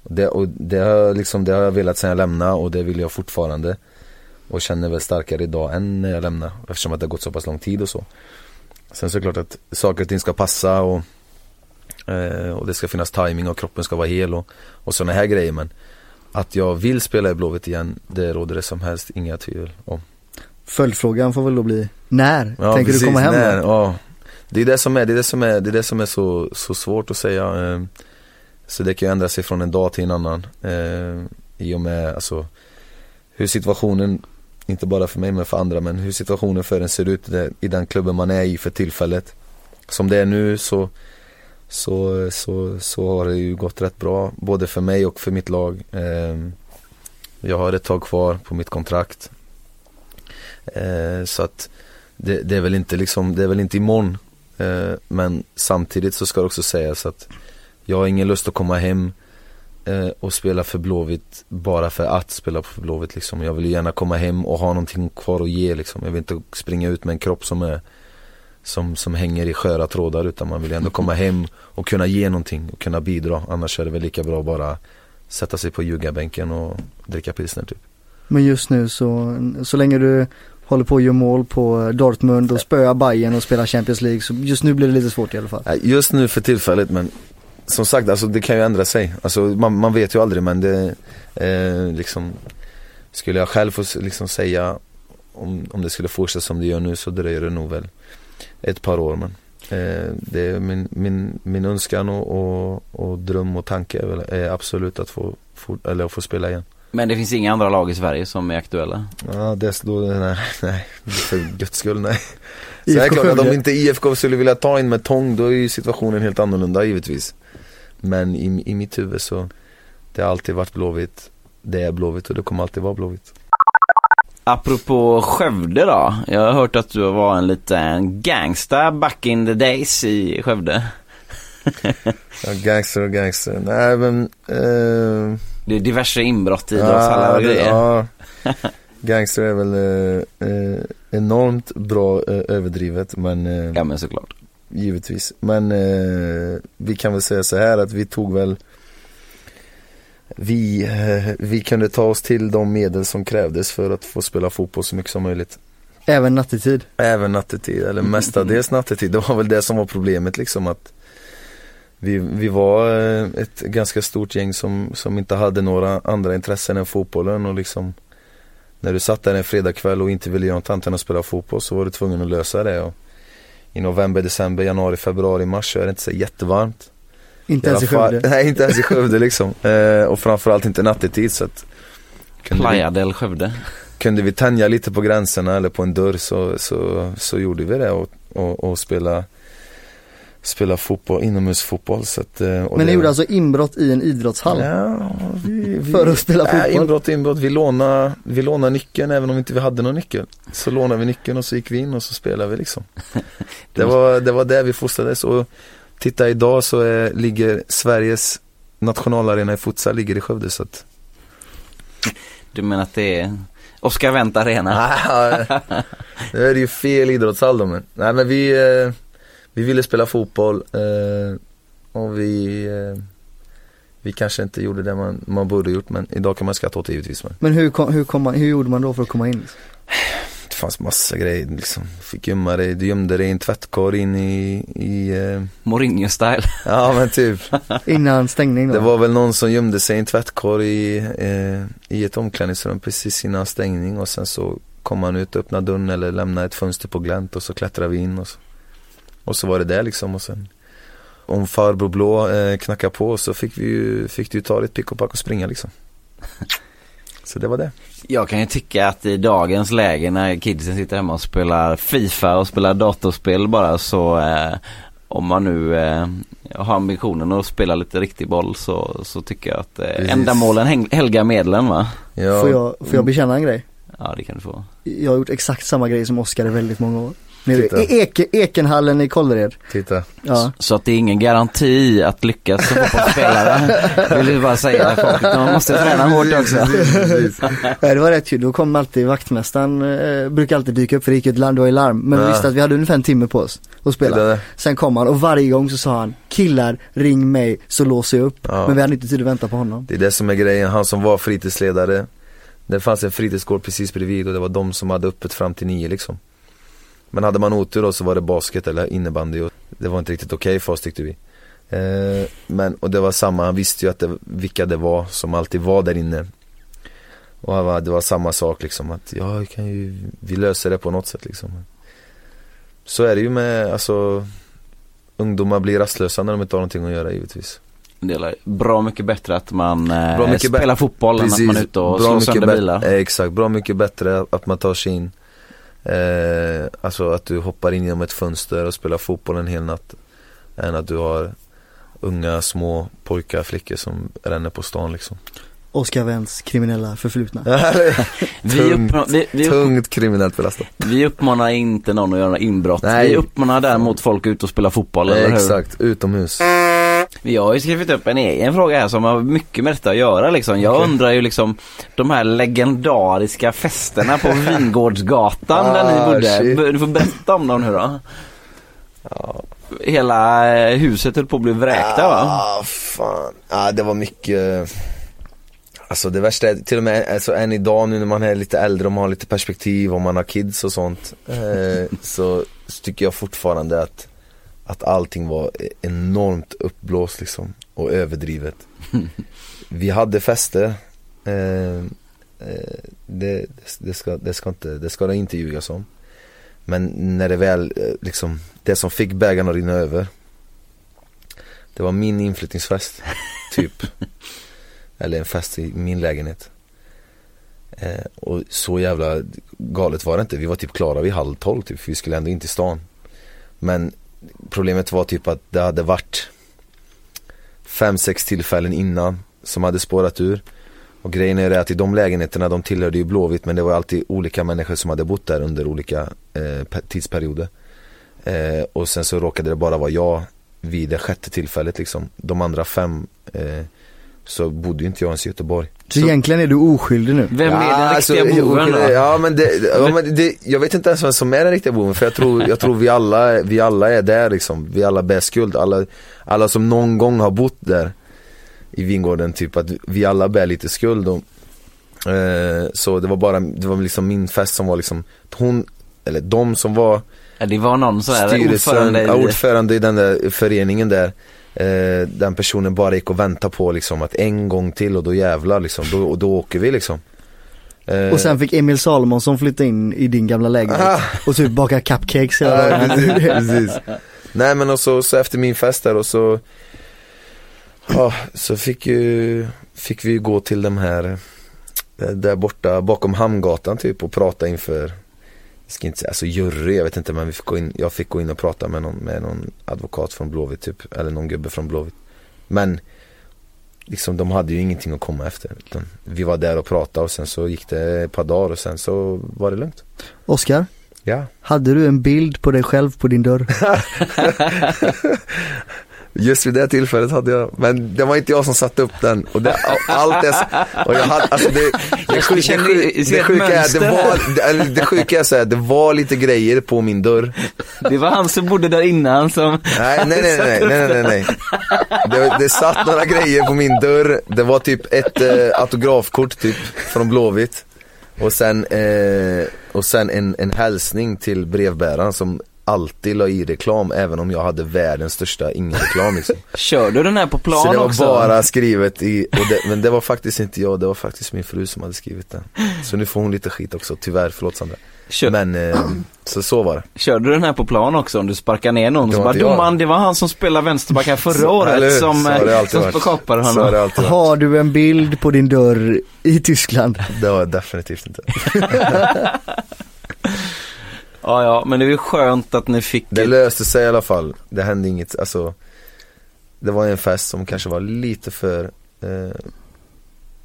Det, och det, har, jag liksom, det har jag velat sedan jag lämnade och det vill jag fortfarande. Och känner väl starkare idag än när jag lämnade eftersom att det har gått så pass lång tid och så. Sen så är det klart att saker och ting ska passa och, eh, och det ska finnas timing och kroppen ska vara hel och, och sådana här grejer men att jag vill spela i Blåvitt igen, det råder det som helst inga tvivel om. Följdfrågan får väl då bli När? Ja, Tänker precis, du komma hem när? Ja. Det är det som är, det är det som är, det är det som är så, så svårt att säga. eh, Så det kan ju ändra sig från en dag till en annan. eh, I och med alltså hur situationen inte bara för mig men för andra, men hur situationen för en ser ut i den- klubben man är i för tillfället. Som det är nu så, så, så, så har det ju gått rätt bra, både för mig och för mitt lag. Ehm, jag har ett tag kvar på mitt kontrakt. Eh, så att det, det är väl inte liksom, det är väl inte imorgon. Eh, men samtidigt så ska det också sägas att jag har ingen lust att komma hem eh, och spela för Blåvitt bara för att spela för Blåvitt liksom. Jag vill ju gärna komma hem och ha någonting kvar att ge liksom. Jag vill inte springa ut med en kropp som är som, som hänger i sköra trådar utan man vill ändå komma hem och kunna ge någonting och kunna bidra. Annars är det väl lika bra att bara sätta sig på ljugarbänken och dricka pilsner typ. Men just nu så, så länge du håller på att göra mål på Dortmund och spöa Bayern och spela Champions League så just nu blir det lite svårt i alla fall. Just nu för tillfället men som sagt alltså det kan ju ändra sig. Alltså man, man vet ju aldrig men det eh, liksom Skulle jag själv få liksom säga om, om det skulle fortsätta som det gör nu så dröjer det nog väl ett par år men eh, det är min, min, min önskan och, och, och dröm och tanke är, väl, är absolut att få, få, eller att få spela igen. Men det finns inga andra lag i Sverige som är aktuella? Ja, det är då, nej, nej, för guds skull nej. Så är klart att om inte IFK skulle vilja ta in med tång då är ju situationen helt annorlunda givetvis. Men i, i mitt huvud så, det har alltid varit Blåvitt, det är Blåvitt och det kommer alltid vara Blåvitt. Apropå Skövde då. Jag har hört att du var en liten gangsta back in the days i Skövde. Ja, gangster och gangster, nej men eh, Det är diverse inbrott i idrottshallar och det- grejer. Ja, gangster är väl eh, eh, enormt bra eh, överdrivet men eh, Ja men såklart. Givetvis, men eh, vi kan väl säga så här att vi tog väl vi, eh, vi kunde ta oss till de medel som krävdes för att få spela fotboll så mycket som möjligt. Även nattetid. Även nattetid, eller mestadels nattetid. Det var väl det som var problemet liksom att vi, vi var eh, ett ganska stort gäng som, som inte hade några andra intressen än fotbollen och liksom När du satt där en fredagkväll och inte ville göra något annat än att spela fotboll så var du tvungen att lösa det och I november, december, januari, februari, mars så är det inte så jättevarmt Inte ens i Skövde. Nej inte ens i Skövde liksom eh, Och framförallt inte nattetid så att Playa del Skövde. kunde vi tänja lite på gränserna eller på en dörr så, så, så gjorde vi det och, och, och spela Spela fotboll, inomhusfotboll så att, eh, och Men ni det- gjorde alltså inbrott i en idrottshall? Ja, vi, vi, För att spela Nej, fotboll? inbrott, inbrott. Vi lånade, vi lånade nyckeln även om inte vi hade någon nyckel. Så lånade vi nyckeln och så gick vi in och så spelade vi liksom. Det var, det var där vi fostrades och titta idag så är, ligger Sveriges nationalarena i futsal ligger i Skövde så att Du menar att det är Oscar Wendt Arena? Nu är det ju fel idrottshall då men. Nej men vi, eh, vi ville spela fotboll eh, och vi, eh, vi kanske inte gjorde det man, man borde gjort men idag kan man skratta åt det givetvis. Men Men hur, kom, hur, kom man, hur gjorde man då för att komma in? det fanns massa grejer liksom. Fick gömma dig, du gömde dig i en tvättkorg in i, i eh, Mourinho-style. Ja men typ. Innan stängning då? Det var väl någon som gömde sig i en tvättkorg i, eh, i ett omklädningsrum precis innan stängning och sen så kom man ut, öppnade dörren eller lämnade ett fönster på glänt och så klättrade vi in och så, och så var det det liksom och sen om farbror blå eh, knackade på så fick vi ju, fick du ju ta ditt pick och pack och springa liksom. Så det var det. Jag kan ju tycka att i dagens läge när kidsen sitter hemma och spelar Fifa och spelar datorspel bara så eh, om man nu eh, har ambitionen att spela lite riktig boll så, så tycker jag att eh, ändamålen helgar medlen va? Ja. Får jag, får jag bekänna en grej? Ja det kan du få. Jag har gjort exakt samma grej som Oskar i väldigt många år. Nere i Eke, Ekenhallen i Kållered. Titta. Ja. Så att det är ingen garanti att lyckas som fotbollsspelare. Vill du bara säga folk. Man måste träna hårt också. Nej, det var rätt kul, då kom alltid vaktmästaren, eh, brukar alltid dyka upp för det gick ju ett larm, det var ju larm. Men vi Ja. visste att vi hade ungefär en timme på oss att Det spela. Sen kom han och varje gång så sa han, killar ring mig så låser jag upp. Ja. Men vi hade inte tid att vänta på honom. Det är det som är grejen, han som var fritidsledare Det fanns en fritidsgård precis bredvid och det var de som hade öppet fram till nio liksom Men hade man otur då så var det basket eller innebandy och det var inte riktigt okej för oss tyckte vi. Eh, Men, och det var samma, han visste ju att det, vilka det var som alltid var där inne. Och han var, det var samma sak liksom att ja, vi kan ju, vi löser det på något sätt liksom. Så är det ju med, alltså Ungdomar blir rastlösa när de inte har någonting att göra givetvis. Det är bra mycket bättre att man eh, Bra mycket spelar fotboll än att man är ute och slår sönder bilar. eh, Exakt, bra mycket bättre att man tar sig in eh, Alltså att du hoppar in genom ett fönster och spelar fotboll en hel natt Än att du har unga små pojkar, flickor som ränner på stan liksom Oscar Wendts kriminella förflutna. Vi vi- vi upp- tungt kriminellt belastat Vi uppmanar inte någon att göra inbrott. Nej. Vi uppmanar däremot folk ut och spela fotboll, eller hur? Exakt, utomhus Jag har ju skrivit upp en egen fråga här som har mycket med detta att göra liksom. Jag Okej. undrar ju liksom de här legendariska festerna på Vingårdsgatan där ni Ah, bodde. shit. Du får berätta om dem nu då. Hela eh, huset höll på att bli vräkta va? Ah, fan. Ah, det var mycket Alltså det värsta är till och med alltså, än idag nu när man är lite äldre och man har lite perspektiv och man har kids och sånt eh, så, så tycker jag fortfarande att att allting var enormt uppblåst liksom och överdrivet. Vi hade fester eh, eh, det, det, ska, det, ska inte, det ska det inte ljugas om. Men när det väl eh, liksom, det som fick bägaren att rinna över Det var min inflyttningsfest, typ. Eller en fest i min lägenhet. Eh, och så jävla galet var det inte. Vi var typ klara vid halv tolv typ, för vi skulle ändå in till stan. Men problemet var typ att det hade varit fem, sex tillfällen innan som hade spårat ur. Och grejen är det att i de lägenheterna, de tillhörde ju Blåvitt men det var alltid olika människor som hade bott där under olika eh, tidsperioder. Eh, och sen så råkade det bara vara jag vid det sjätte tillfället liksom. De andra fem eh, så bodde ju inte jag ens i Göteborg. Så egentligen är du oskyldig nu? Vem är den alltså, riktiga boven jag- då? Ja men, det, ja, men det, jag vet inte ens vem som är den riktiga boven för jag tror, jag tror vi, alla, vi alla är där liksom. Vi alla bär skuld. Alla, alla som någon gång har bott där i Vingården typ att vi alla bär lite skuld. Och, eh, så det var bara, det var liksom min fest som var liksom, hon, eller de som var Ja, det var någon sån här ordförande i... ja, ordförande i den där föreningen där eh, Den personen bara gick och väntade på liksom att en gång till och då jävlar liksom, då, och då åker vi liksom Eh, Och sen fick Emil Salomonsson flytta in i din gamla lägenhet Ah. och typ baka cupcakes hela Ja, dagen. precis, precis. Nej men och så, så efter min fest där och så Ja, så fick ju Fick vi ju gå till de här eh, Där borta bakom Hamngatan typ och prata inför ska inte säga, alltså jury, jag vet inte men vi fick gå in, jag fick gå in och prata med någon, med någon advokat från Blåvitt typ Eller någon gubbe från Blåvitt. Men Liksom de hade ju ingenting att komma efter utan Vi var där och pratade och sen så gick det ett par dagar och sen så var det lugnt. Oscar, Ja. Hade du en bild på dig själv på din dörr? Just vid det tillfället hade jag, men det var inte jag som satte upp den och det, allt det, och jag hade, alltså det, det, sjuka, det, sjuka är, det var, det, det sjuka är så här, det var lite grejer på min dörr. Det var han som bodde där innan som... Nej, nej, nej, nej, nej, nej, nej, nej. Det, det satt några grejer på min dörr, det var typ ett eh, autografkort typ från Blåvitt. Och sen, eh, och sen en, en hälsning till brevbäraren som alltid la i reklam även om jag hade världens största ingen reklam liksom. Kör du den här på plan Så det var också? bara skrivet i, och det, men det var faktiskt inte jag, det var faktiskt min fru som hade skrivit den. Så nu får hon lite skit också, tyvärr, förlåt Sandra. Kör, Men, eh, så så var det. Körde du den här på plan också om du sparkar ner någon? Det Så var bara, domaren det var han som spelade vänsterback här förra Så- året hur? som, har eh, som kapade har honom. Har du en bild på din dörr i Tyskland? Det var jag definitivt inte. Ja, ja, men det är ju skönt att ni fick... Det löste sig i alla fall. Det hände inget, alltså. Det var en fest som kanske var lite för, eh,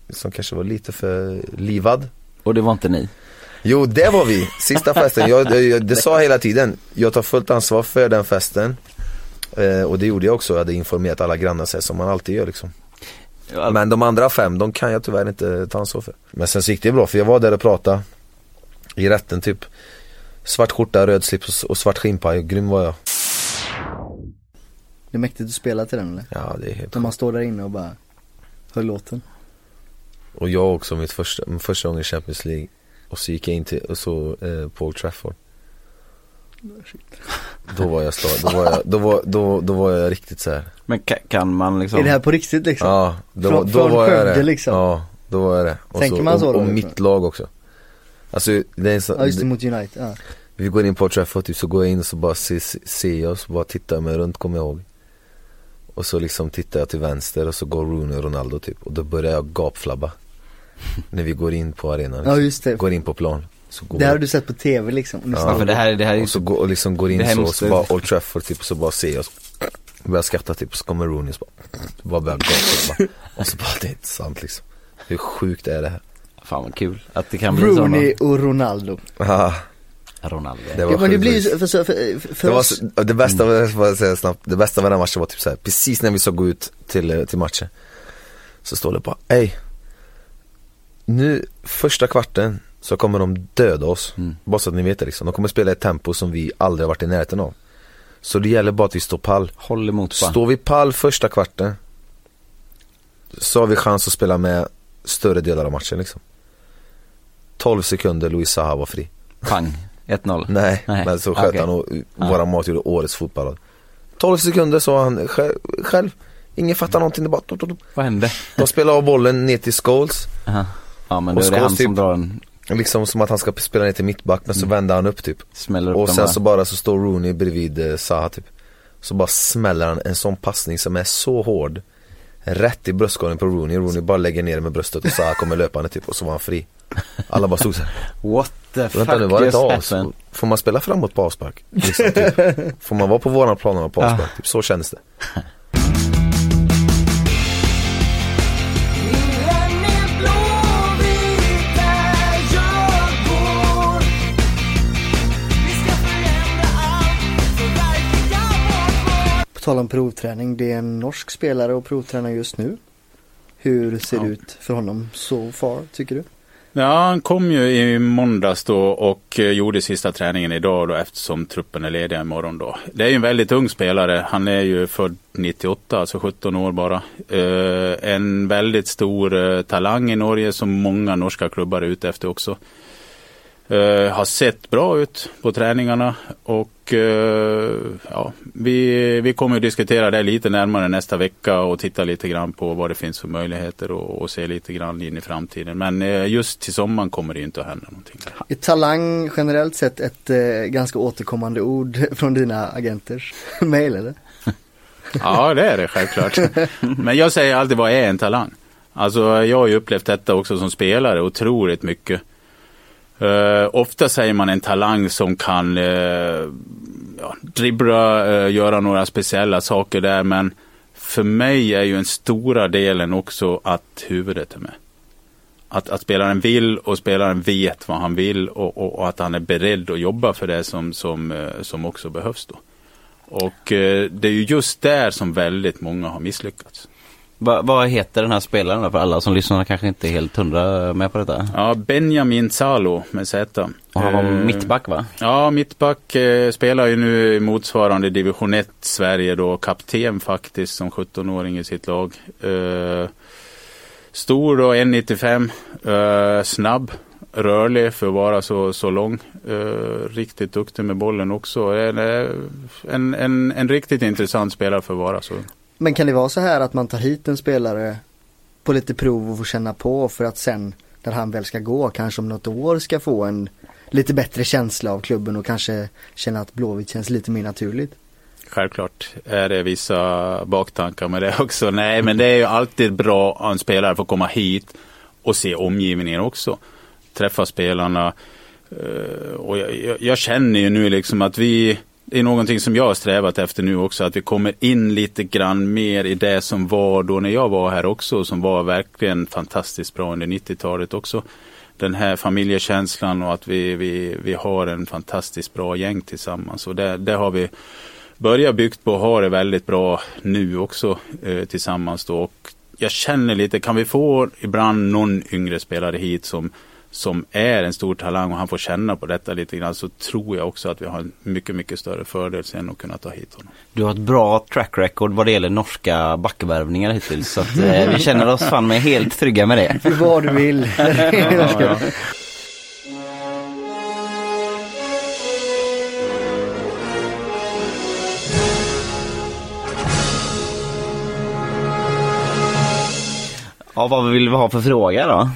som kanske var lite för livad. Och det var inte ni? Jo, det var vi. Sista festen. Jag, jag, det sa hela tiden. Jag tar fullt ansvar för den festen. Eh, och det gjorde jag också. Jag hade informerat alla grannar sig som man alltid gör liksom. Men de andra fem, de kan jag tyvärr inte ta ansvar för. Men sen så gick det bra för jag var där och pratade i rätten typ. Svart skjorta, röd slips och svart skinnpaj. Grym var jag. Det är mäktigt att spela till den eller? Ja, det är helt När man står där inne och bara hör låten. Och jag också, mitt första, min första gång i Champions League. Och så gick jag in till, och så eh, Paul Trafford. Då var jag stad, då var jag, då var, då, då var jag riktigt så här. Men ka- kan man liksom... Är det här på riktigt liksom? Ja, då, Från- då från var jag det. liksom? Ja, då var jag det. Och Tänker man så och, då, och liksom? mitt lag också. Alltså, det är så, Ja just det, mot United, ja. Vi går in på Trafford typ, så går jag in och så bara ser, ser jag och så bara tittar jag mig runt kommer jag ihåg. Och så liksom tittar jag till vänster och så går Rooney och Ronaldo typ och då börjar jag gapflabba. När vi går in på arenan. Ja, just det. Går in på plan. Så går Det här har du sett på tv liksom. Och nu Ja, för det här, det här är ju och så går, och liksom går in så, och så bara Old Trafford typ, och så bara ser jag och så börjar skratta typ, så kommer Rooney och så bara, bara börjar gapa Och så bara, det är inte sant liksom. Hur sjukt är det här? Fan vad kul att det kan bli Rooney och Ronaldo. Ah, Ronaldo. det var Ja, men det sjukt blir ju faktiskt. så, för, för, för, för det, var oss. så, det bästa, jag ska bara säga snabbt, det bästa med den matchen var typ så här, precis när vi såg gå ut till, till matchen Så står det bara, ey Nu, första kvarten så kommer de döda oss Mm. Bara så att ni vet det liksom, de kommer spela ett tempo som vi aldrig har varit i närheten av Så det gäller bara att vi står pall Håll emot bara. Står vi pall första kvarten Så har vi chans att spela med större delar av matchen liksom 12 sekunder Luis Zaha var fri Pang. 1-0. Nej, Nej, men så sköt okej. han och våra mat gjorde årets fotboll 12 sekunder sa han själv. Ingen fattar någonting, det bara top, top, top. Vad hände? De spelar av bollen ner till Scholes Aha. Ja men då är det han typ- som drar en, Liksom som att han ska spela ner till mittback men så vänder han upp typ smäller upp Och den sen bara. så bara så står Rooney bredvid eh, Zaha typ Så bara smäller han en sån passning som är så hård Rätt i bröstkorgen på Rooney, Rooney bara lägger ner med bröstet och Zaha kommer löpande typ och så var han fri Alla bara stod såhär What the fuck Vänta nu, var det just happened? Får man spela framåt på avspark? Liksom, typ. Får man vara på våran plan på avspark? Typ så kändes det Tal om provträning, det är en norsk spelare och provtränar just nu. Hur ser det ut för honom so far, tycker du? Ja, han kom ju i måndags då och eh, gjorde sista träningen idag då eftersom truppen är ledig imorgon då. Det är ju en väldigt ung spelare. Han är ju född 98, alltså 17 år bara. Eh, en väldigt stor eh, talang i Norge som många norska klubbar är ute efter också. Eh, har sett bra ut på träningarna och eh, ja, vi, vi kommer att diskutera det lite närmare nästa vecka och titta lite grann på vad det finns för möjligheter och, och se lite grann in i framtiden. Men eh, just till sommaren kommer det inte att hända någonting. Är talang generellt sett ett ganska återkommande ord från dina agenters mejl eller? Ja, det är det självklart. Men jag säger alltid, vad är en talang? Alltså, jag har ju upplevt detta också som spelare otroligt mycket. Uh, ofta säger man en talang som kan uh, ja, dribbla, uh, göra några speciella saker där, men för mig är ju en stora delen också att huvudet är med. Att, att spelaren vill och spelaren vet vad han vill och, och, och att han är beredd att jobba för det som, som, som också behövs då. Och det är ju just där som väldigt många har misslyckats. Va, vad heter den här spelaren då? För alla som lyssnar kanske inte är helt hundra med på detta. Ja, Benjamin Salo med Z. Och han var Eh, mittback va? Ja, mittback eh, spelar ju nu i motsvarande division 1 Sverige då, kapten faktiskt som 17-åring i sitt lag. Eh, stor då, 1,95, eh, snabb, rörlig för att vara så, så lång. Eh, riktigt duktig med bollen också. En, eh, en, en, en riktigt intressant spelare för att vara så. Men kan det vara så här att man tar hit en spelare på lite prov och får känna på för att sen när han väl ska gå kanske om något år ska få en lite bättre känsla av klubben och kanske känna att Blåvitt känns lite mer naturligt? Självklart är det vissa baktankar med det också. Nej, men det är ju alltid bra att en spelare får komma hit och se omgivningen också. Träffa spelarna. Eh, och jag, jag, jag känner ju nu liksom att vi, det är någonting som jag har strävat efter nu också, att vi kommer in lite grann mer i det som var då när jag var här också, som var verkligen fantastiskt bra under 90-talet också. Den här familjekänslan och att vi, vi, vi har en fantastiskt bra gäng tillsammans. Och det, det har vi börjat byggt på och har det väldigt bra nu också eh, tillsammans då. Och jag känner lite, kan vi få ibland någon yngre spelare hit som, som är en stor talang och han får känna på detta lite grann så tror jag också att vi har en mycket, mycket större fördel sen att kunna ta hit honom. Du har ett bra track record vad det gäller norska backvärvningar hittills. Så att, eh, vi känner oss fan med helt trygga med det. Vad du vill. Ja, ja. Ja, vad vill vi ha för fråga då?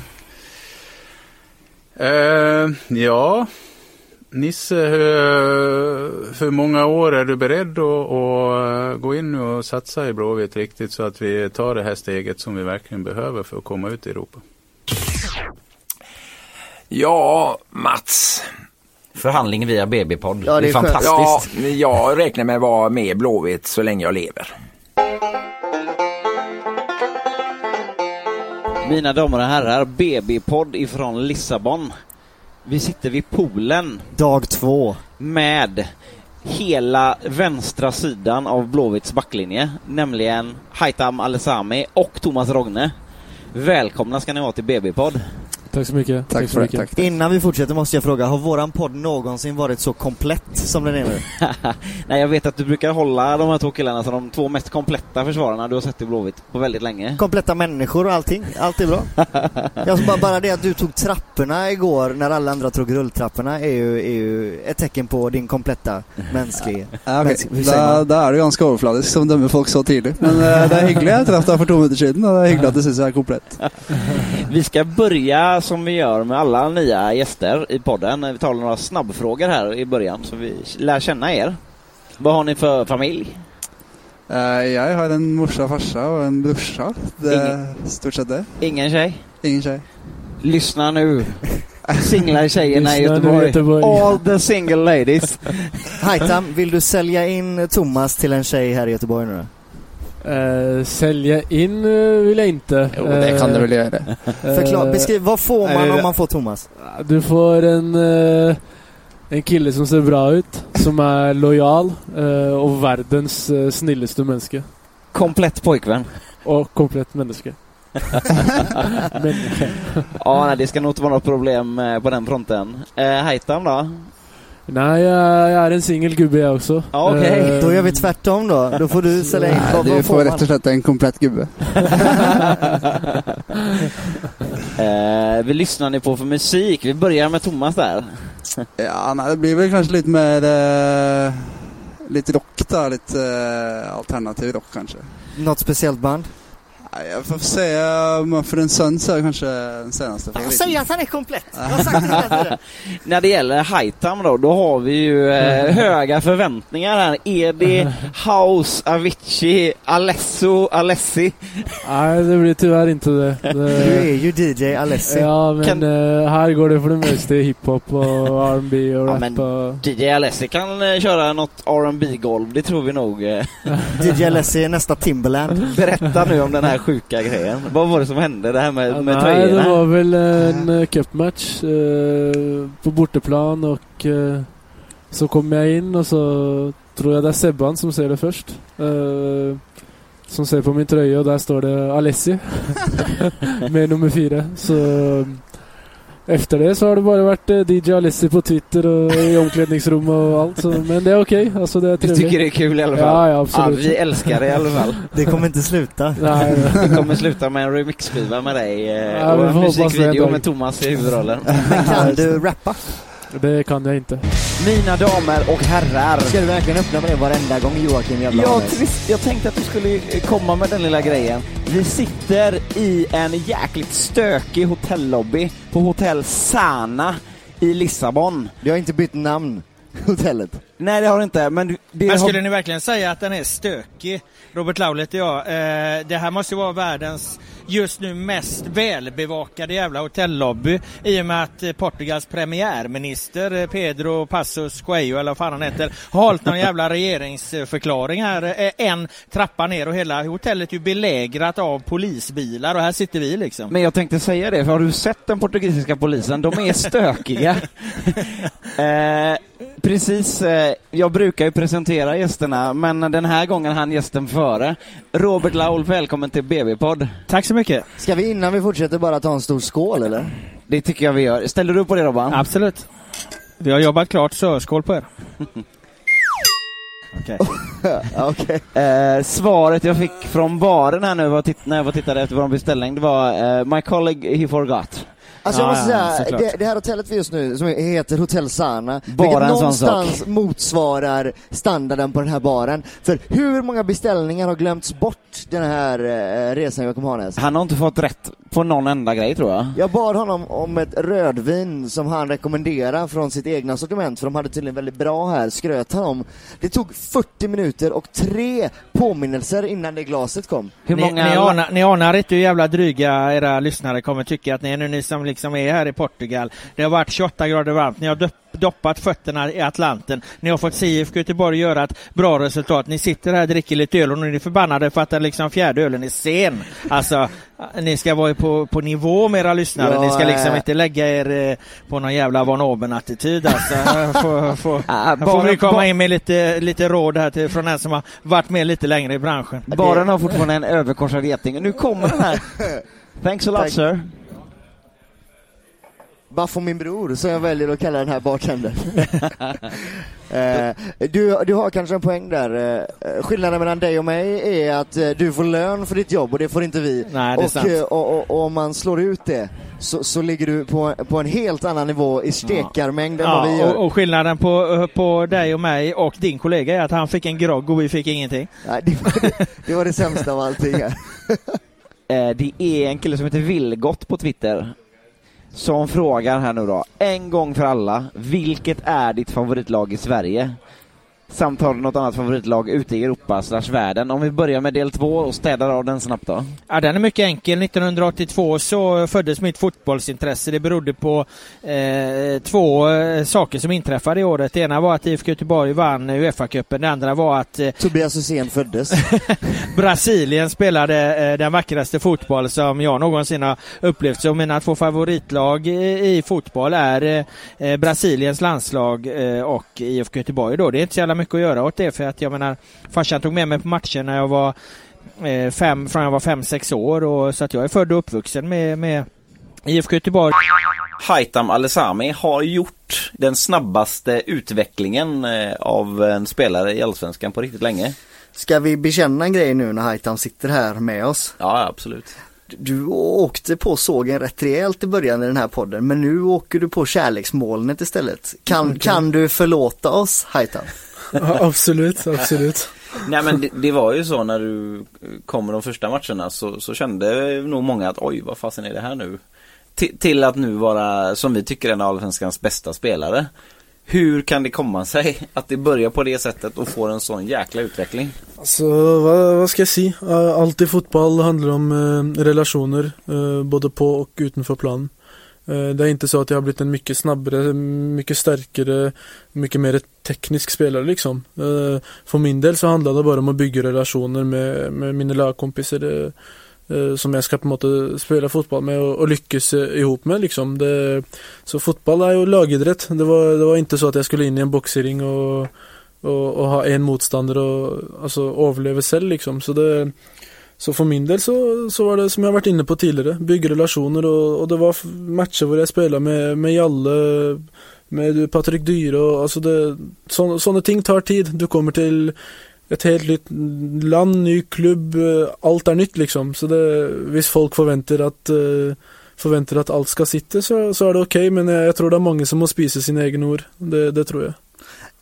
Eh, ja, Nisse, hur, för många år är du beredd att, att gå in och satsa i Blåvitt riktigt så att vi tar det här steget som vi verkligen behöver för att komma ut i Europa? Ja, Mats. Förhandling via BB-podd. Ja, det är fantastiskt. Ja, jag räknar med att vara med i Blåvitt så länge jag lever. Mina damer och herrar, BB-podd ifrån Lissabon. Vi sitter vid poolen. Dag två. Med hela vänstra sidan av Blåvitts backlinje, nämligen Haitham Alesami och Thomas Rogne. Välkomna ska ni vara till BB-podd. Tack så mycket. Tack, så mycket. Innan vi fortsätter måste jag fråga, har våran podd någonsin varit så komplett som den är nu? Nej, jag vet att du brukar hålla de här två killarna som de två mest kompletta försvararna du har sett i Blåvitt på väldigt länge. Kompletta människor och allting, allt är bra. alltså bara, bara det att du tog trapporna igår när alla andra tog rulltrapporna är ju, är ju ett tecken på din kompletta mänsklighet. Ja, okej. Mäns- hur säger Da, man? da er du ganske overfladisk som dømmer folk så tidlig. Men eh, det er hyggelig. Jeg traff deg for to minutter siden, og det er hyggelig at du syns jeg er komplett. Vi ska börja som vi gör med alla nya gäster i podden. Vi tar några snabbfrågor här i början så vi lär känna er. Vad har ni för familj? Eh, jeg har en morsa farsa og en brorsa. Det er stort sett det. Ingen tjej? Ingen tjej. Lyssna nu. Singla tjejerna i Göteborg. Göteborg. All the single ladies. Haitam, vill du sälja in Thomas till en tjej här i Göteborg nu då? Eh, sälja in eh, vill jag inte. Jo, det kan du väl göra. Förklara, beskriv, vad får man om man får Thomas? Du får en, eh, en kille som ser bra ut, som är lojal eh, och världens eh, snällaste människa. Komplett pojkvän. Och komplett människa. Ja, nej, det ska nog inte vara något problem eh, på den fronten. Eh, Haitham då? Nej, jag, är en singel gubbe jag också. Ja, okej. Eh, Då gör vi tvärtom då. Då får du sälja in. Vad, du får man? og slett en komplett gubbe. Eh, vi lyssnar ni på för musik? Vi börjar med Thomas där. Ja, nei, det blir vel kanskje litt mer eh, Litt rock, da. Litt eh, alternativ rock, kanskje. Något speciellt band? Jeg får uh, Mumford Sons er kanskje den seneste Jag favoritten. säger att han är komplett. Jag har sagt det. När det gäller Haitham då, då har vi ju eh, höga förväntningar här. Är det House, Avicii, Alesso, Alessi? Nej, det blir tyvärr inte det. det Du är ju DJ Alessi. Ja, men Kan- eh, här går det för det mesta hiphop och R&B och Ja, rap men och... DJ Alessi kan eh, köra något rb golv det tror vi nog. eh. DJ Alessi är nästa Timberland. Berätta nu om den här sjuka grejen. Vad var det som hände? Det här med, med Nej, det tröjorna? var väl en eh, cupmatch eh, på bortaplan och eh, så kom jag in och så tror jag det är Sebban som ser det först. Eh, som ser på min tröja och där står det Alessi med nummer fyra. Så efter det så har det bara varit eh, DJ Alessi på Twitter och i omklädningsrum och allt. Så, men det är okej. Alltså det är Du trevligt. tycker det är kul i alla fall? Ja, ja absolut. vi älskar det i alla fall. Det kommer inte sluta. Nej, Det kommer sluta med en remixskiva med dig eh, Ja, och vi en musikvideo med Thomas i huvudrollen. Men kan du rappa? Det kan jag inte. Mina damer och herrar. Ska du verkligen öppna med det varenda gång Joakim jävla Ja, Arnes? trist. Jag tänkte att du skulle eh, komma med den lilla grejen. Vi sitter i en jäkligt stökig hotellobby på hotell Sana i Lissabon. Du har inte bytt namn, hotellet. Nej, det har det inte, men det Men har... skulle ni verkligen säga att den är stökig? Robert Laulett och jag. Eh, det här måste ju vara världens just nu mest välbevakade jävla hotellobby i och med att eh, Portugals premiärminister eh, Pedro Passos Coelho eller vad fan han heter har hållit någon jävla regeringsförklaring här eh, en trappa ner och hela hotellet är ju belägrat av polisbilar och här sitter vi liksom. Men jag tänkte säga det, för har du sett den portugisiska polisen? De är stökiga. eh, precis, eh, jag brukar ju presentera gästerna, men den här gången han gästen före. Robert Laul, välkommen till BB-podd. Tack så mycket. Ska vi innan vi fortsätter bara ta en stor skål eller? Det tycker jag vi gör. Ställer du upp på det Robban? Absolut. Vi har jobbat klart så skål på er. Okej. Okej. Eh, svaret jag fick från baren här nu var när jag var tittade efter vår beställning, det var eh, My colleague he forgot. Alltså jag Ja, måste ja, säga, det, det här hotellet vi just nu, som heter Hotell Sana, Bara vilket någonstans motsvarar standarden på den här baren. För hur många beställningar har glömts bort den här eh, resan Joakim Harnes? Han har inte fått rätt på någon enda grej tror jag. Jag bad honom om ett rödvin som han rekommenderar från sitt egna sortiment, för de hade tydligen väldigt bra här, skröt han om. Det tog 40 minuter och tre påminnelser innan det glaset kom. Ni, ni, anar, ni anar inte hur jävla dryga era lyssnare kommer tycka att ni är nu, ni som liksom är här i Portugal. Det har varit 28 grader varmt, ni har doppat fötterna i Atlanten. Ni har fått se IFK Göteborg göra ett bra resultat. Ni sitter här och dricker lite öl och nu är ni förbannade för att den liksom fjärde ölen är sen. Alltså, ni ska vara på, på nivå med era lyssnare. Ja, ni ska liksom äh. inte lägga er eh, på någon jävla von oben-attityd. Alltså, får, får, vi komma in med lite, lite råd här till, från en som har varit med lite längre i branschen. Baren har fortfarande en överkorsad geting. Nu kommer den här. Thanks a lot Tack. sir. Baffo min bror, som jag väljer att kalla den här bartendern. eh, du, du har kanske en poäng där. Eh, skillnaden mellan dig och mig är att eh, du får lön för ditt jobb och det får inte vi. Nej, det är och, sant. och, och, och om man slår ut det så, så ligger du på, på en helt annan nivå i stekarmängd än vad vi Ja, gör. och, och skillnaden på, på dig och mig och din kollega är att han fick en grogg och vi fick ingenting. Nej, det, var det, det var det sämsta av allting här. Det är en kille som heter Vilgot på Twitter. Som frågar här nu då, en gång för alla, vilket är ditt favoritlag i Sverige? Samt har du något annat favoritlag ute i Europa slash världen? Om vi börjar med del två och städar av den snabbt då. Ja, den är mycket enkel. 1982 så föddes mitt fotbollsintresse. Det berodde på eh, två eh, saker som inträffade i året. Det ena var att IFK Göteborg vann Uefa-cupen. Det andra var att eh, Tobias Hysén föddes. Brasilien spelade eh, den vackraste fotboll som jag någonsin har upplevt. Så mina två favoritlag i, i fotboll är eh, eh, Brasiliens landslag eh, och IFK Göteborg då. Det är inte så jävla mycket att göra åt det för att jag menar farsan tog med mig på matcher när jag var eh, fem, från jag var fem, sex år och så att jag är född och uppvuxen med, med IFK Göteborg. Haitam Alesami har gjort den snabbaste utvecklingen eh, av en spelare i Allsvenskan på riktigt länge. Ska vi bekänna en grej nu när Haitam sitter här med oss? Ja, absolut. Du åkte på sågen rätt rejält i början i den här podden, men nu åker du på kärleksmolnet istället. Kan, Okej. kan du förlåta oss, Haitam? Ja, absolut, absolut. Nej men det, det var ju så när du kom de första matcherna så, så kände nog många att oj vad fasen är det här nu? Till, till att nu vara, som vi tycker, en av Allsvenskans bästa spelare. Hur kan det komma sig att det börjar på det sättet och får en sån jäkla utveckling? Så vad, vad ska jag säga? Allt i fotboll handlar om eh, relationer, eh, både på och utanför plan. Eh, det är inte så att jag har blivit en mycket snabbare, mycket starkare, mycket mer teknisk spelare liksom. Eh, för min del så handlar det bara om att bygga relationer med, med mina lagkompisar eh, som jag ska på något sätt spela fotboll med och, och lyckas ihop med liksom. Det, så fotboll är ju lagidrott. Det var, det var inte så att jag skulle in i en boxering och och, och ha en motståndare och alltså överleva själv liksom. Så, det, så för min del så, så var det som jag varit inne på tidigare, bygga relationer och, och det var matcher där jag spelade med, med Jalle, med Patrik Dyre och alltså det, så, sådana ting tar tid. Du kommer till ett helt nytt land, ny klubb, eh, allt är nytt liksom. Så det, om folk förväntar att eh, förväntar att allt ska sitta så, så är det okej men jag, jag tror det är många som måste spisa sina egna ord. Det, det tror jag.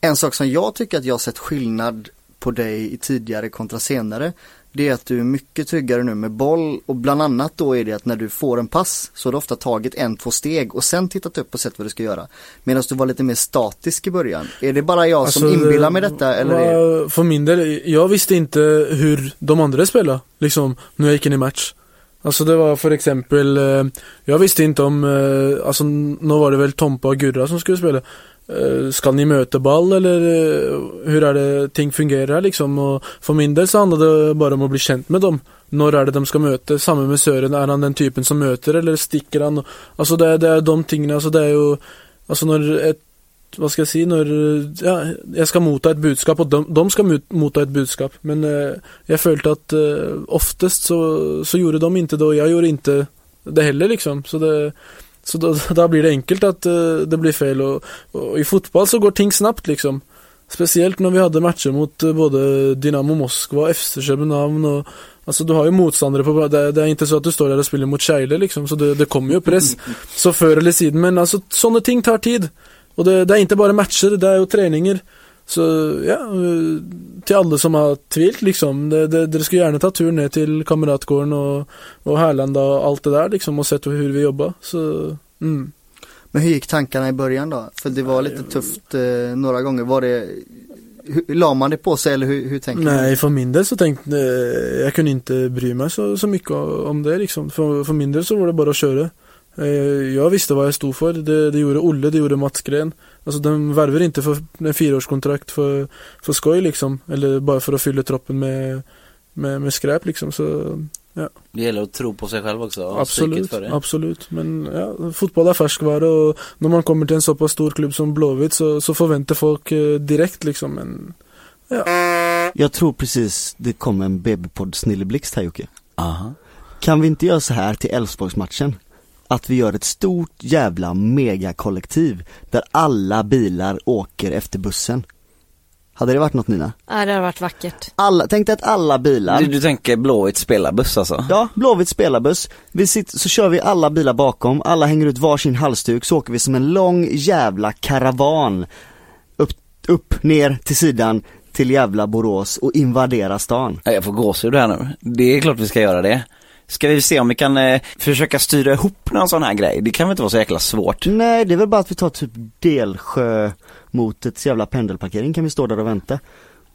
En sak som jag tycker att jag sett skillnad på dig i tidigare kontra senare det är att du är mycket tryggare nu med boll och bland annat då är det att när du får en pass så har du ofta tagit en, två steg och sen tittat upp och sett vad du ska göra. Medan du var lite mer statisk i början. Är det bara jag som Alltså, inbillar mig detta eller? Är... För min del, jag visste inte hur de andra spelade, liksom, när jag gick in i match. Alltså det var för exempel, eh, jag visste inte om, eh, alltså nu var det väl Tompa och Gurra som skulle spela. Eh, ska ni möta ball eller eh, hur är det ting fungerar liksom? Och för min del så handlar det bara om att bli känd med dem. När är det de ska möta? Samma med Sören, är han den typen som möter eller sticker han? Alltså det, är- det är de tingen, alltså det är ju Alltså när ett vad ska jag säga, när ja, jag ska motta ett budskap och de, de ska motta ett budskap. Men eh, jag följde att eh, oftast så, så gjorde de inte det och jag gjorde inte det heller liksom. Så, det, så då, då blir det enkelt att uh, det blir fel och, och i fotboll så går ting snabbt liksom. Speciellt när vi hade matcher mot uh, både Dynamo Moskva, FC Köpenhamn och Alltså du har ju motståndare på det, det är inte så att du står där och spelar mot Scheile liksom, så det, det kommer ju press. så förr eller siden, men alltså sådana ting tar tid. Och det, det är inte bara matcher, det är ju träningar. Så ja, eh, til alle som har tvilt, liksom. det- det- Dere skulle gjerne ta turen ned til Kameratgården og, og Härlanda og alt det der, liksom, og sett hur vi jobba. Så mm. Men hur gick tankarna i början då? För det var lite tufft eh, några gånger. Var det, hur, la man det på sig eller hur, hur tänker Nej, för min del så tänkte jag, jag kunde inte bry mig så, så mycket om det liksom. För, för min del så var det bara att köra. Eh, Jag visste vad jag stod för. Det, det gjorde Olle, det gjorde Mats Gren. Alltså de värver inte för en fyraårskontrakt för, för skoj liksom. Eller bara för att fylla troppen med, med, med skräp liksom. Så ja. Det gäller att tro på sig själv också. Absolut, psyket för det. absolut. Men ja, fotboll är färskvara och när man kommer till en så pass stor klubb som Blåvitt så, så förväntar folk eh, direkt liksom. Men Jag tror precis det kom en BB-podd snilleblixt här Jocke. Aha. Kan vi inte göra så här till Elfsborgsmatchen? Att vi gör ett stort jävla megakollektiv där alla bilar åker efter bussen. Hade det varit något Nina? Ja, det har varit vackert. Alla, tänk dig att alla bilar Du, du tänker Blåvitt spelarbuss alltså? Ja, Blåvitt spelarbuss. Vi sitter, så kör vi alla bilar bakom, alla hänger ut varsin halsduk, så åker vi som en lång jävla karavan upp, upp, ner till sidan till jävla Borås och invadera stan. Ja, Jag får gåshud här nu. Det är klart vi ska göra det. Ska vi se om vi kan eh, försöka styra ihop någon sån här grej? Det kan väl inte vara så jäkla svårt? Nej, det är väl bara att vi tar typ Delsjö mot ett jävla pendelparkering kan vi stå där och vänta.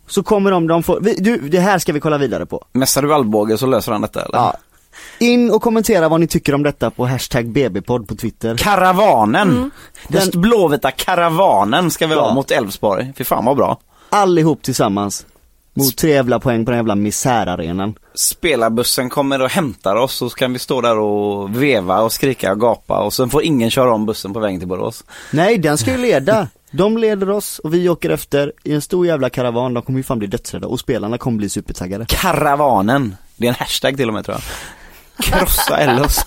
Så kommer de, de får, vi, du, det här ska vi kolla vidare på. Mässar du Alvbåge så löser han detta eller? Ja. In och kommentera vad ni tycker om detta på hashtag BB-podd på Twitter. Karavanen! Den Den- blåvita karavanen ska vi ha Ja. mot Elfsborg. Fy fan vad bra. Allihop tillsammans. Mot tre jävla poäng på den jävla misärarenan. Spelarbussen kommer och hämtar oss så kan vi stå där och veva och skrika och gapa och sen får ingen köra om bussen på vägen till Borås. Nej, den ska ju leda. De leder oss och vi åker efter i en stor jävla karavan. De kommer ju fan bli dödsrädda och spelarna kommer bli supertaggade. Karavanen. Det är en hashtag till och med tror jag. Krossa Ellos.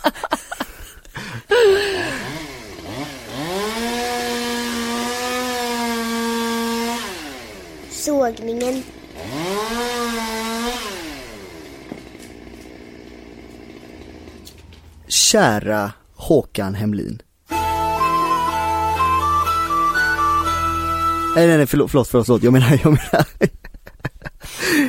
Sågningen. Kära Håkan Hemlin. Nej nej nej förlåt, förlåt, förlåt, förlåt. jag menar, jag menar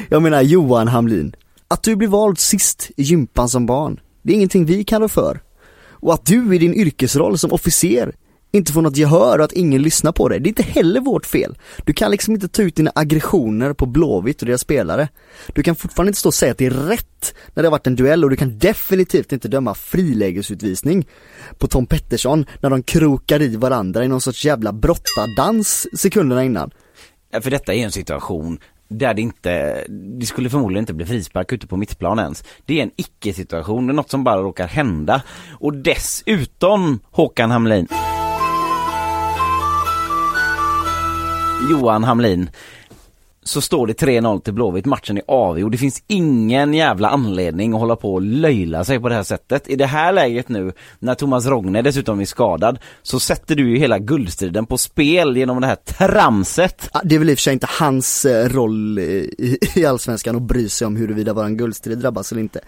Jag menar Johan Hamlin. Att du blir vald sist i gympan som barn, det är ingenting vi kan rå för. Och att du i din yrkesroll som officer inte får något gehör och att ingen lyssnar på dig, det är inte heller vårt fel. Du kan liksom inte ta ut dina aggressioner på Blåvitt och deras spelare. Du kan fortfarande inte stå och säga att det är rätt när det har varit en duell och du kan definitivt inte döma frilägesutvisning på Tom Pettersson när de krokar i varandra i någon sorts jävla brottardans sekunderna innan. Ja, för detta är en situation där det inte, det skulle förmodligen inte bli frispark ute på mittplan ens. Det är en icke-situation, det är något som bara råkar hända. Och dessutom Håkan Hamlin. Johan Hamlin. Så står det 3-0 till Blåvitt, matchen är avgjord. Det finns ingen jävla anledning att hålla på och löjla sig på det här sättet. I det här läget nu, när Thomas Rogne dessutom är skadad, så sätter du ju hela guldstriden på spel genom det här tramset. Ja, Det är väl i och för sig inte hans eh, roll i, i Allsvenskan att bry sig om huruvida våran guldstrid drabbas eller inte.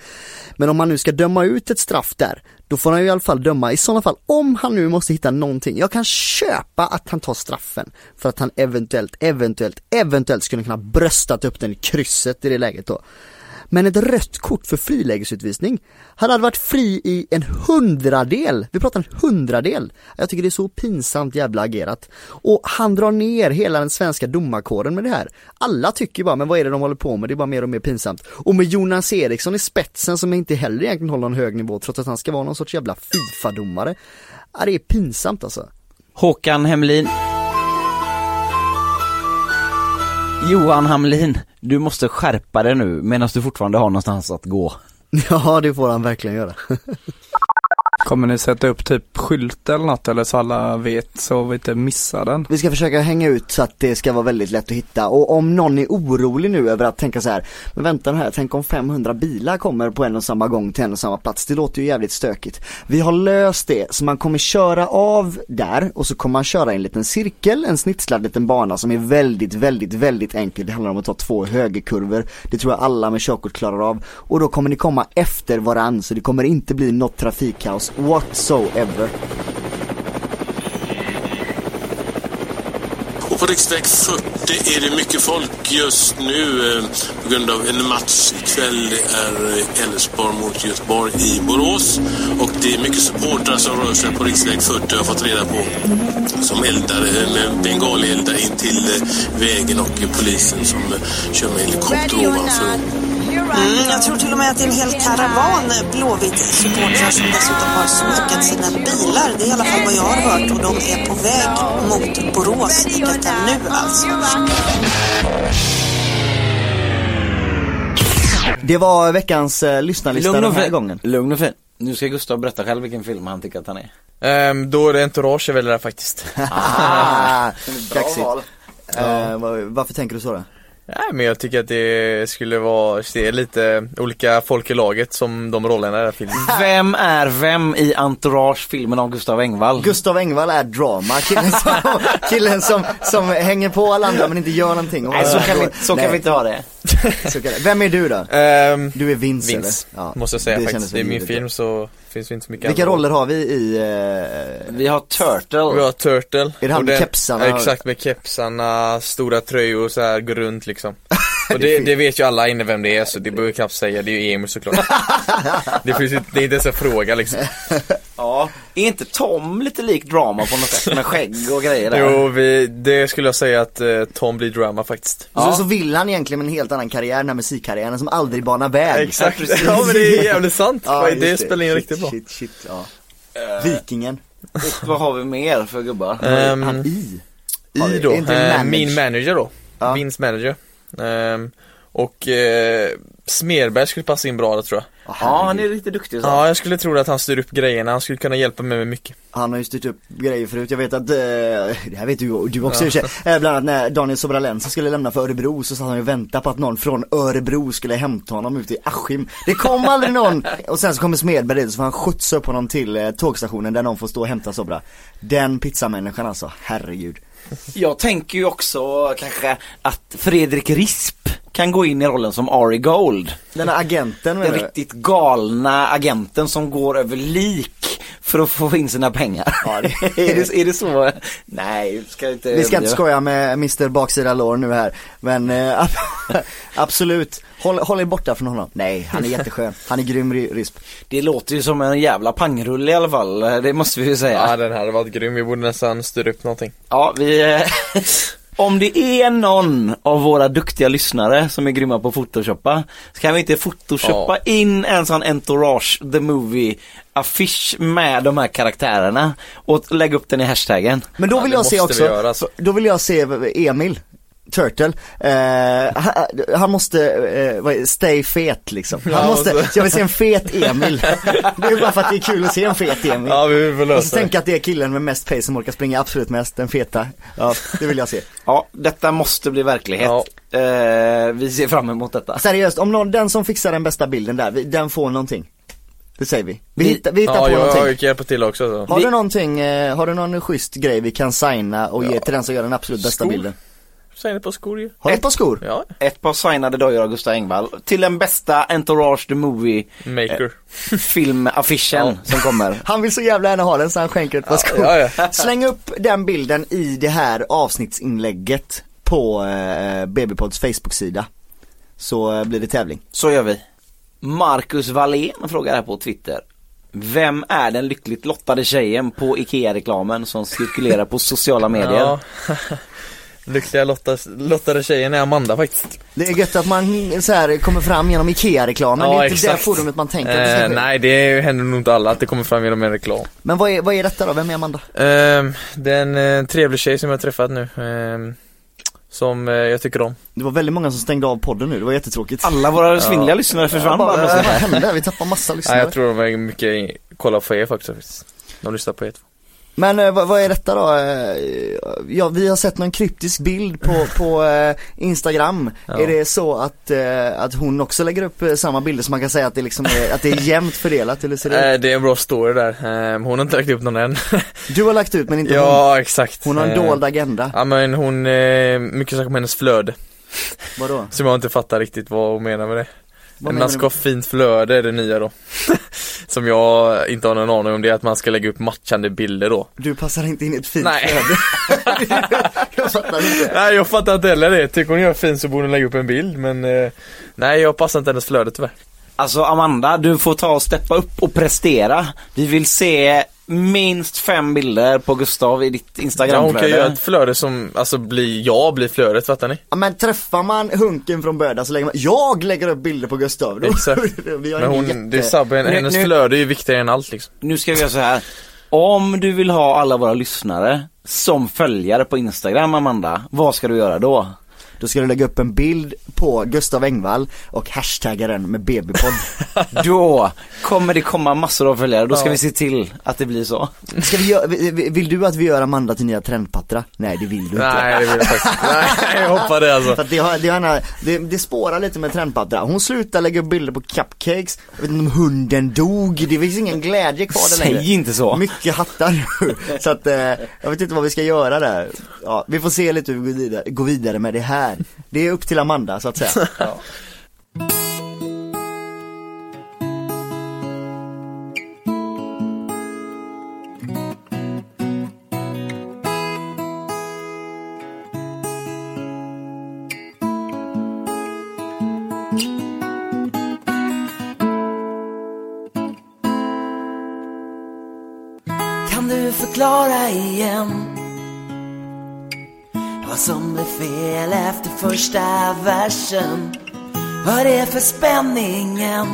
Men om man nu ska döma ut ett straff där, då får han ju i alla fall döma i sådana fall, om han nu måste hitta någonting. Jag kan köpa att han tar straffen för att han eventuellt, eventuellt, eventuellt skulle kunna bröstat upp den i krysset i det läget då. Men ett rött kort för frilägesutvisning, han hade varit fri i en hundradel, vi pratar en hundradel. Jag tycker det är så pinsamt jävla agerat. Och han drar ner hela den svenska domarkåren med det här. Alla tycker bara, men vad är det de håller på med? Det är bara mer och mer pinsamt. Och med Jonas Eriksson i spetsen som inte heller egentligen håller en hög nivå trots att han ska vara någon sorts jävla Fifa-domare. Ja, det är pinsamt alltså. Håkan Hemlin. Johan Hamlin, du måste skärpa dig nu medan du fortfarande har någonstans att gå. Ja, det får han verkligen göra. Kommer ni sätta upp typ skylt eller något eller så alla vet så vi inte missar den? Vi ska försöka hänga ut så att det ska vara väldigt lätt att hitta och om någon är orolig nu över att tänka så här, men vänta nu här, tänk om 500 bilar kommer på en och samma gång till en och samma plats, det låter ju jävligt stökigt. Vi har löst det, så man kommer köra av där och så kommer man köra i en liten cirkel, en snitslad liten bana som är väldigt, väldigt, väldigt enkel. Det handlar om att ta två högerkurvor, det tror jag alla med körkort klarar av och då kommer ni komma efter varann så det kommer inte bli något trafikkaos whatsoever. På riksväg 40 är det mycket folk just nu eh, på grund av en match ikväll är eh, Elfsborg mot Göteborg i Borås. Och det är mycket supportrar som rör sig på riksväg 40 har jag fått reda på. Som eldar eh, med bengalieldar in till eh, vägen och eh, polisen som eh, kör med helikopter ovanför. Mm, jag tror till och med att det är en hel karavan Blåvitt-supportrar som dessutom har smikat sina bilar. Det är i alla fall vad jag har hört och de är på väg mot Borås i detta nu alltså. Det var veckans eh, lyssnarlista Lugn den och här fin. gången. Lugn och fin. Nu ska Gustav berätta själv vilken film han tycker att han är. Ehm, då är det Entourage jag väljer där faktiskt. Ah, Bra kaxigt. val. Eh, var, varför tänker du så då? Nej men jag tycker att det skulle vara, se lite olika folk i laget som de rollerna i den här filmen. Vem är vem i Entourage-filmen om Gustav Engvall? Gustav Engvall är drama, killen som, killen som, som hänger på alla andra men inte gör någonting. Och- Nej, så kan vi- så kan Nej. vi inte ha det. Vem är du då? Ehm, du är Vince, Vince, eller? Ja, måste jag säga det faktiskt. är min film så finns det inte så mycket Vilka andra roller har vi i? eh, Vi har Turtle. Vi har Turtle. Är det han med den- kepsarna? Exakt, med kepsarna, stora tröjor och så här, går runt liksom. Och det, det vet ju alla inne vem det är så det behöver jag knappt säga, det är ju Emil såklart. det, finns, ju- det är inte ens en fråga liksom. Ja, är inte Tom lite lik drama på något sätt med skägg och grejer där? Jo, vi, det skulle jag säga att eh, Tom blir drama faktiskt. Och så, så vill han egentligen en helt annan karriär, den här musikkarriären som aldrig banar väg. Exakt. Ja, men det är jävligt sant. Ja, Det just spelar in Shit, riktigt bra. Shit, shit, ja. Vikingen. Och vad har vi mer för gubbar? Ehm, han i? I då, inte eh, manage? min manager då. Vince manager. Ehm, och eh, Smerberg skulle passa in bra där tror jag. Ja, han är riktigt duktig så. Ja, jag skulle tro att han styr upp grejerna. Han skulle kunna hjälpa mig med mycket. Han har ju styrt upp grejer förut, jag vet att, eh, det här vet du, du också Ja. Eh, Bland annat när Daniel Sobralensa skulle lämna för Örebro så satt han ju och väntade på att någon från Örebro skulle hämta honom ut i Askim. Det kom aldrig någon! Och sen så kommer Smedberg dit så får han skjutsa upp honom till eh, tågstationen där någon får stå och hämta Sobra. Den pizzamänniskan alltså, herregud. Jag tänker ju också kanske att Fredrik Risp kan gå in i rollen som Ari Gold. Den här agenten Den riktigt galna agenten som går över lik för att få in sina pengar. är, det, är det så? Nej, ska inte Vi ska inte skoja med Mr Baksida Lår nu här, men eh, absolut. Håll, håll er borta från honom. Nej, han är jätteskön. Han är grym risp. Det låter ju som en jävla pangrulle i alla fall, det måste vi ju säga. Ja, den här hade varit grym. Vi borde nästan styra upp någonting. Ja, vi... Om det är någon av våra duktiga lyssnare som är grymma på att photoshoppa, så kan vi inte photoshoppa in en sån Entourage the Movie affisch med de här karaktärerna och lägga upp den i hashtaggen? Men då vill jag se också, då vill jag se Emil. Turtle, eh, han, han måste, eh, vad stay fet liksom. Han Ja, måste, så- så jag vill se en fet Emil. Det är bara för att det är kul att se en fet Emil. Ja, vi lösa Och så tänka att det är killen med mest pace som orkar springa absolut mest, den feta. Ja, det vill jag se. Ja, detta måste bli verklighet. Eh, vi ser fram emot detta. Seriöst, om någon, den som fixar den bästa bilden där, vi- den får någonting. Det säger vi. Vi, Vi- hittar, vi hittar ja, på jag, någonting. jag kan hjälpa till också. Så. Har du någonting, eh, har du någon schysst grej vi kan signa och ge till den som gör den absolut bästa Skor. bilden? Signa på skor ju. Har du ett par skor? Ja. Ett par signade dojor av Gustav Engvall till den bästa Entourage the Movie Maker. eh, filmaffischen som kommer. Han vill så jävla gärna ha den så han skänker ett par skor. ja, ja. Släng upp den bilden i det här avsnittsinlägget på eh, BB-pods Facebook-sida. Så eh, blir det tävling. Så gör vi. Marcus Wallén frågar här på Twitter. Vem är den lyckligt lottade tjejen på IKEA-reklamen som cirkulerar på sociala medier? Ja. Lyckliga lotta, lottade tjejen är Amanda faktiskt. Det är gött att man så här kommer fram genom IKEA-reklamen. det är inte det forumet man tänker. att det ska Eh, ske. nej, det händer nog inte alla att det kommer fram genom en reklam. Men vad är, vad är detta då? Vem är Amanda? Eh, det är en eh, trevlig tjej som jag har träffat nu. Eh, som eh, jag tycker om. Det var väldigt många som stängde av podden nu, det var jättetråkigt. Alla våra svindliga lyssnare försvann bara Vad hände? Vi tappade massa lyssnare. Nej, jag tror de är mycket kolla på er faktiskt. De lyssnar på er två. Men eh, vad, vad är detta då? Eh, ja, vi har sett någon kryptisk bild på, på eh, Instagram. Ja. Är det så att, eh, att hon också lägger upp eh, samma bilder så man kan säga att det liksom är, att det är jämnt fördelat eller ser det det är en bra story där. Hon har inte lagt upp någon än. Du har lagt ut men inte hon. ja, exakt. Hon har en dold agenda. Ja men hon, mycket saker om hennes flöde. Vadå? Som jag inte fattar riktigt vad hon menar med det. Vad Man ska ha fint flöde är det nya då. Som jag inte har någon aning om, det är att man ska lägga upp matchande bilder då. Du passar inte in i ett fint Nej. flöde. jag fattar inte. Nej jag fattar inte heller det, tycker hon gör fint så borde hon lägga upp en bild men eh, Nej jag passar inte hennes flöde tyvärr. Alltså Amanda, du får ta och steppa upp och prestera. Vi vill se minst fem bilder på Gustav i ditt Ja, hon kan Instagramflöde. göra ett flöde som, alltså blir, jag blir flödet fattar ni? Ja, men träffar man hunken från Böda så lägger man, jag lägger upp bilder på Gustav. Då, Exakt. vi har Men hon, jätte... det Nu- hennes nu- flöde är ju viktigare än allt liksom. Nu ska vi göra så här. Om du vill ha alla våra lyssnare som följare på Instagram Amanda, vad ska du göra då? Då ska du lägga upp en bild på Gustav Engvall och hashtagga den med BB-podd. Då kommer det komma massor av följare, då ska Ja. vi se till att det blir så. Ska vi göra, vill du att vi gör Amanda till nya trendpattra? Nej det vill du inte. Nej det vill jag faktiskt Nej jag hoppar det alltså. För att det, har, det, har, det, det spårar lite med trendpattra. Hon slutar lägga upp bilder på cupcakes, jag vet inte om hunden dog, det finns ingen glädje kvar där längre. Säg inte så. Mycket hattar nu. Så att, eh, jag vet inte vad vi ska göra där. Ja, vi får se lite hur vi går vidare, går vidare med det här. Det är upp till Amanda så att säga. Kan du förklara igen vad som blev fel efter första versen? Vad det är för spänningen?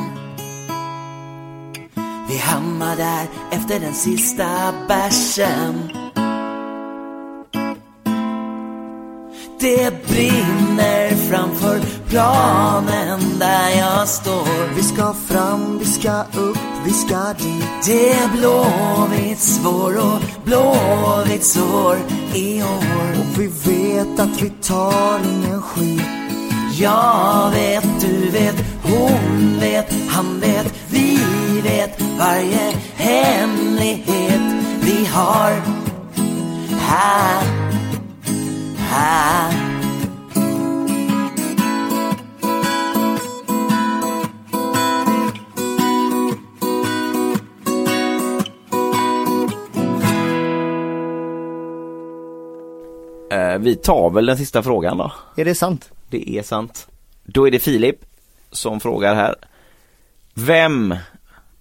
Vi hamnar där efter den sista bärsen. Det brinner framför planen där jag står. Vi ska fram, vi ska upp, vi ska dit. Det är Blåvitts vår och Blåvitts år i år. Och vi vet att vi tar ingen skit. Jag vet, du vet, hon vet, han vet, vi vet varje hemlighet vi har här, här. Eh, vi tar väl den sista frågan då. Är det sant? Det är sant. Då är det Filip som frågar här. Vem,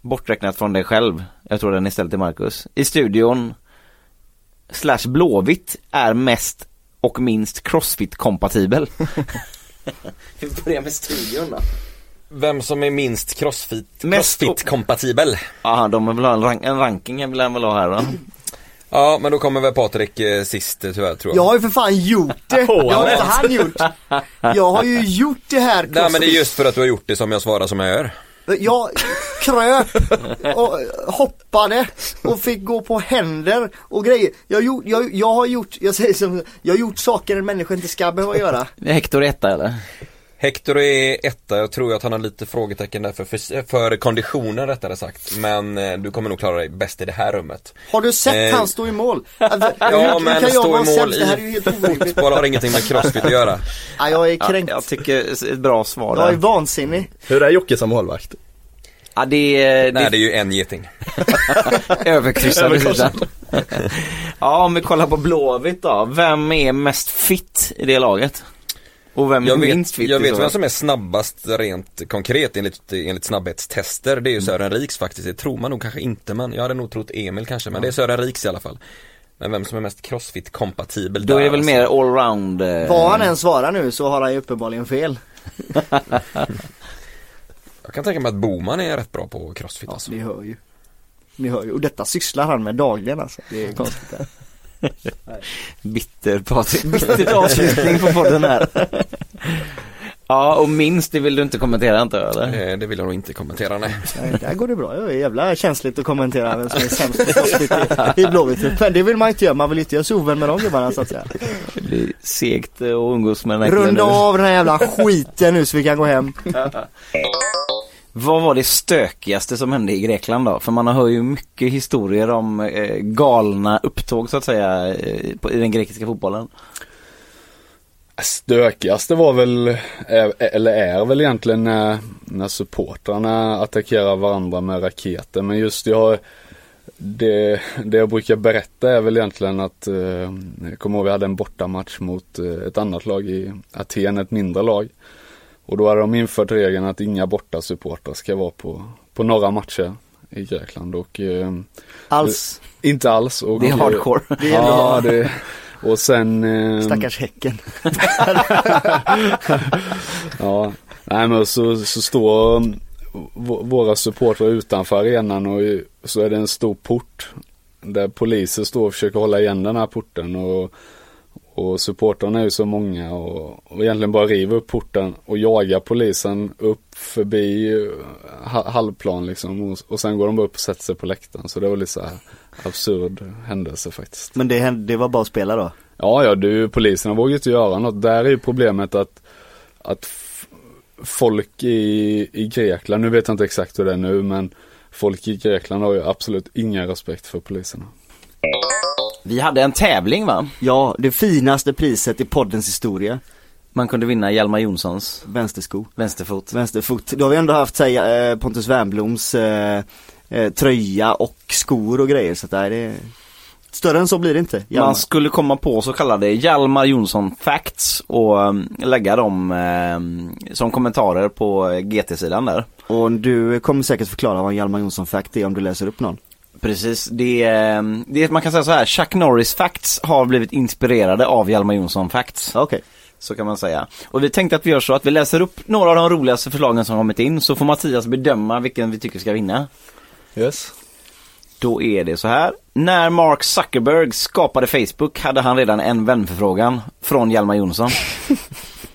borträknat från dig själv, jag tror den är ställd till Marcus, i studion slash Blåvitt är mest och minst crossfit-kompatibel? Vi börjar med studion då. Vem som är minst crossfit, crossfit-kompatibel? Ja, de vill ha en, rank- en ranking vill han väl ha här då. Ja, men då kommer väl Patrik eh, sist eh, tyvärr tror Jag jag. har ju för fan gjort det! Det har inte han gjort. Jag har ju gjort det här Nej men det är just för att du har gjort det som jag svarar som jag gör. Jag kröp och hoppade och fick gå på händer och grejer. Jag, har gjort- jag, jag har gjort, jag säger som, jag har gjort saker en människa inte ska behöva göra. Är Hector etta eller? Hector är etta, jag tror att han har lite frågetecken där för, för, för konditionen rättare sagt. Men eh, du kommer nog klara dig bäst i det här rummet. Har du sett Eh, han stå i mål? Alltså, Ja hur- men kan jag stå i mål? Det i fotboll har ingenting med crossfit att göra. Ja, jag är kränkt. jag tycker ett bra svar Jag är där. vansinnig. Hur är Jocke som målvakt? Ja det är... Nej det är ju en geting. Överkryssad precis. Ja om vi kollar på Blåvitt då. Vem är mest fit i det laget? Och vem är Jag minst vet, fit jag vet så vem som är snabbast rent konkret enligt, enligt snabbhetstester. Det är ju Sören Riks faktiskt. Det tror man nog kanske inte men jag hade nog trott Emil kanske. Men det är Sören Riks i alla fall. Men vem som är mest crossfit-kompatibel Då är det väl alltså. mer allround eh... Vad han än svarar nu så har han ju uppenbarligen fel. Jag kan tänka mig att Boman är rätt bra på crossfit alltså. Ni hör ju. Ni hör ju. Och detta sysslar han med dagligen alltså. Det är konstigt. Bitter Patrik, bitter avslutning på podden här. Ja och minst det vill du inte kommentera inte eller? Eh, Det vill jag nog inte kommentera nej. Nej, där går det bra. Det är jävla känsligt att kommentera vem som är sämst på crossfit i, i Blåvitt. Men det vill man inte göra. Man vill inte göra sig ovän med de gubbarna så att säga. Det blir segt att umgås med den här Runda nu. av den här jävla skiten nu så vi kan gå hem. Vad var det stökigaste som hände i Grekland då? För man hör ju mycket historier om eh, galna upptåg så att säga eh, på, i den grekiska fotbollen. Äh, stökigaste var väl, eh, eller är väl egentligen när, när supportrarna attackerar varandra med raketer. Men just jag det, det jag brukar berätta är väl egentligen att, eh, jag kommer ihåg vi hade en bortamatch mot eh, ett annat lag i Aten, ett mindre lag. Och då hade de infört regeln att inga bortasupportrar ska vara på, på några matcher i Grekland och eh, Alls? Inte alls. Och, Det är hardcore. Det är ja, det, och sen eh, Stackars Häcken. ja, nej men så, så står v- våra supportrar utanför arenan och så är det en stor port där poliser står och försöker hålla igen den här porten och, och supportrarna är ju så många och, och egentligen bara river upp porten och jagar polisen upp förbi eh, ha- halvplan liksom och, och sen går de bara upp och sätter sig på läktaren så det var lite så här absurd händelse faktiskt. Men det, det var bara att spela då? Ja, ja, du, poliserna vågar ju inte göra något. Där är ju problemet att, att folk i, i Grekland, nu vet jag inte exakt hur det är nu, men folk i Grekland har ju absolut ingen respekt för poliserna. Vi hade en tävling va? Ja, det finaste priset i poddens historia. Man kunde vinna Hjalmar Jonssons Vänstersko. Vänsterfot. Vänsterfot. Då har vi ändå haft säg, eh, Pontus Wernbloms eh, eh, tröja och skor och grejer så nej, det är Större än så blir det inte. Hjalmar. Man skulle komma på så kallade Hjalmar Jonsson facts och um, lägga dem um, som kommentarer på eh, GT-sidan där. Och du kommer säkert förklara vad en Hjalmar Jonsson fact är om du läser upp någon. Precis, det um, det man kan säga så här, Chuck Norris facts har blivit inspirerade av Hjalmar Jonsson facts. Okej. Så kan man säga. Och vi tänkte att vi gör så att vi läser upp några av de roligaste förslagen som kommit in så får Mattias bedöma vilken vi tycker ska vinna. Yes. Då är det så här. När Mark Zuckerberg skapade Facebook hade han redan en vänförfrågan från Hjalmar Jonsson.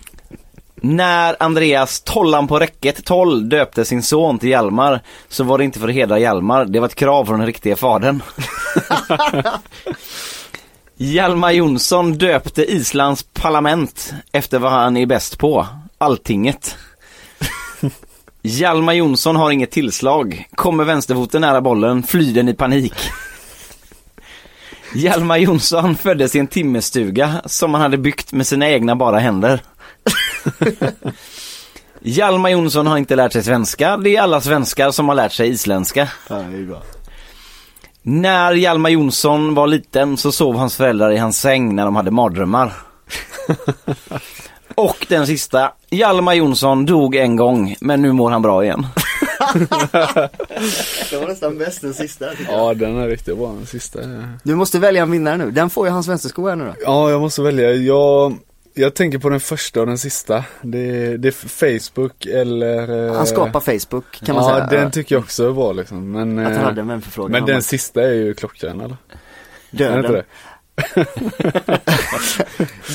När Andreas Tollan på räcket 12 döpte sin son till Hjalmar så var det inte för att hedra Hjalmar, det var ett krav från den riktiga fadern. Hjalmar Jonsson döpte Islands parlament efter vad han är bäst på, Alltinget. Hjalmar Jonsson har inget tillslag. Kommer vänsterfoten nära bollen flyr den i panik. Hjalmar Jonsson föddes i en timmerstuga som han hade byggt med sina egna bara händer. Hjalmar Jonsson har inte lärt sig svenska. Det är alla svenskar som har lärt sig isländska. Ja, det är bra. När Hjalmar Jonsson var liten så sov hans föräldrar i hans säng när de hade mardrömmar. Och den sista. Hjalmar Jonsson dog en gång, men nu mår han bra igen. Det var nästan bäst den sista. Ja, den är riktigt bra, den sista. Du måste välja en vinnare nu. Den får ju hans vänstersko här nu då. Ja, jag måste välja. Jag, jag tänker på den första och den sista. Det, det är Facebook eller... eh, Han skapar Facebook kan man ja, säga. den tycker jag också är bra liksom. Men, Att han eh, hade en vänförfrågan. Men den bara- sista är ju klockren eller? Döden. Är det inte det?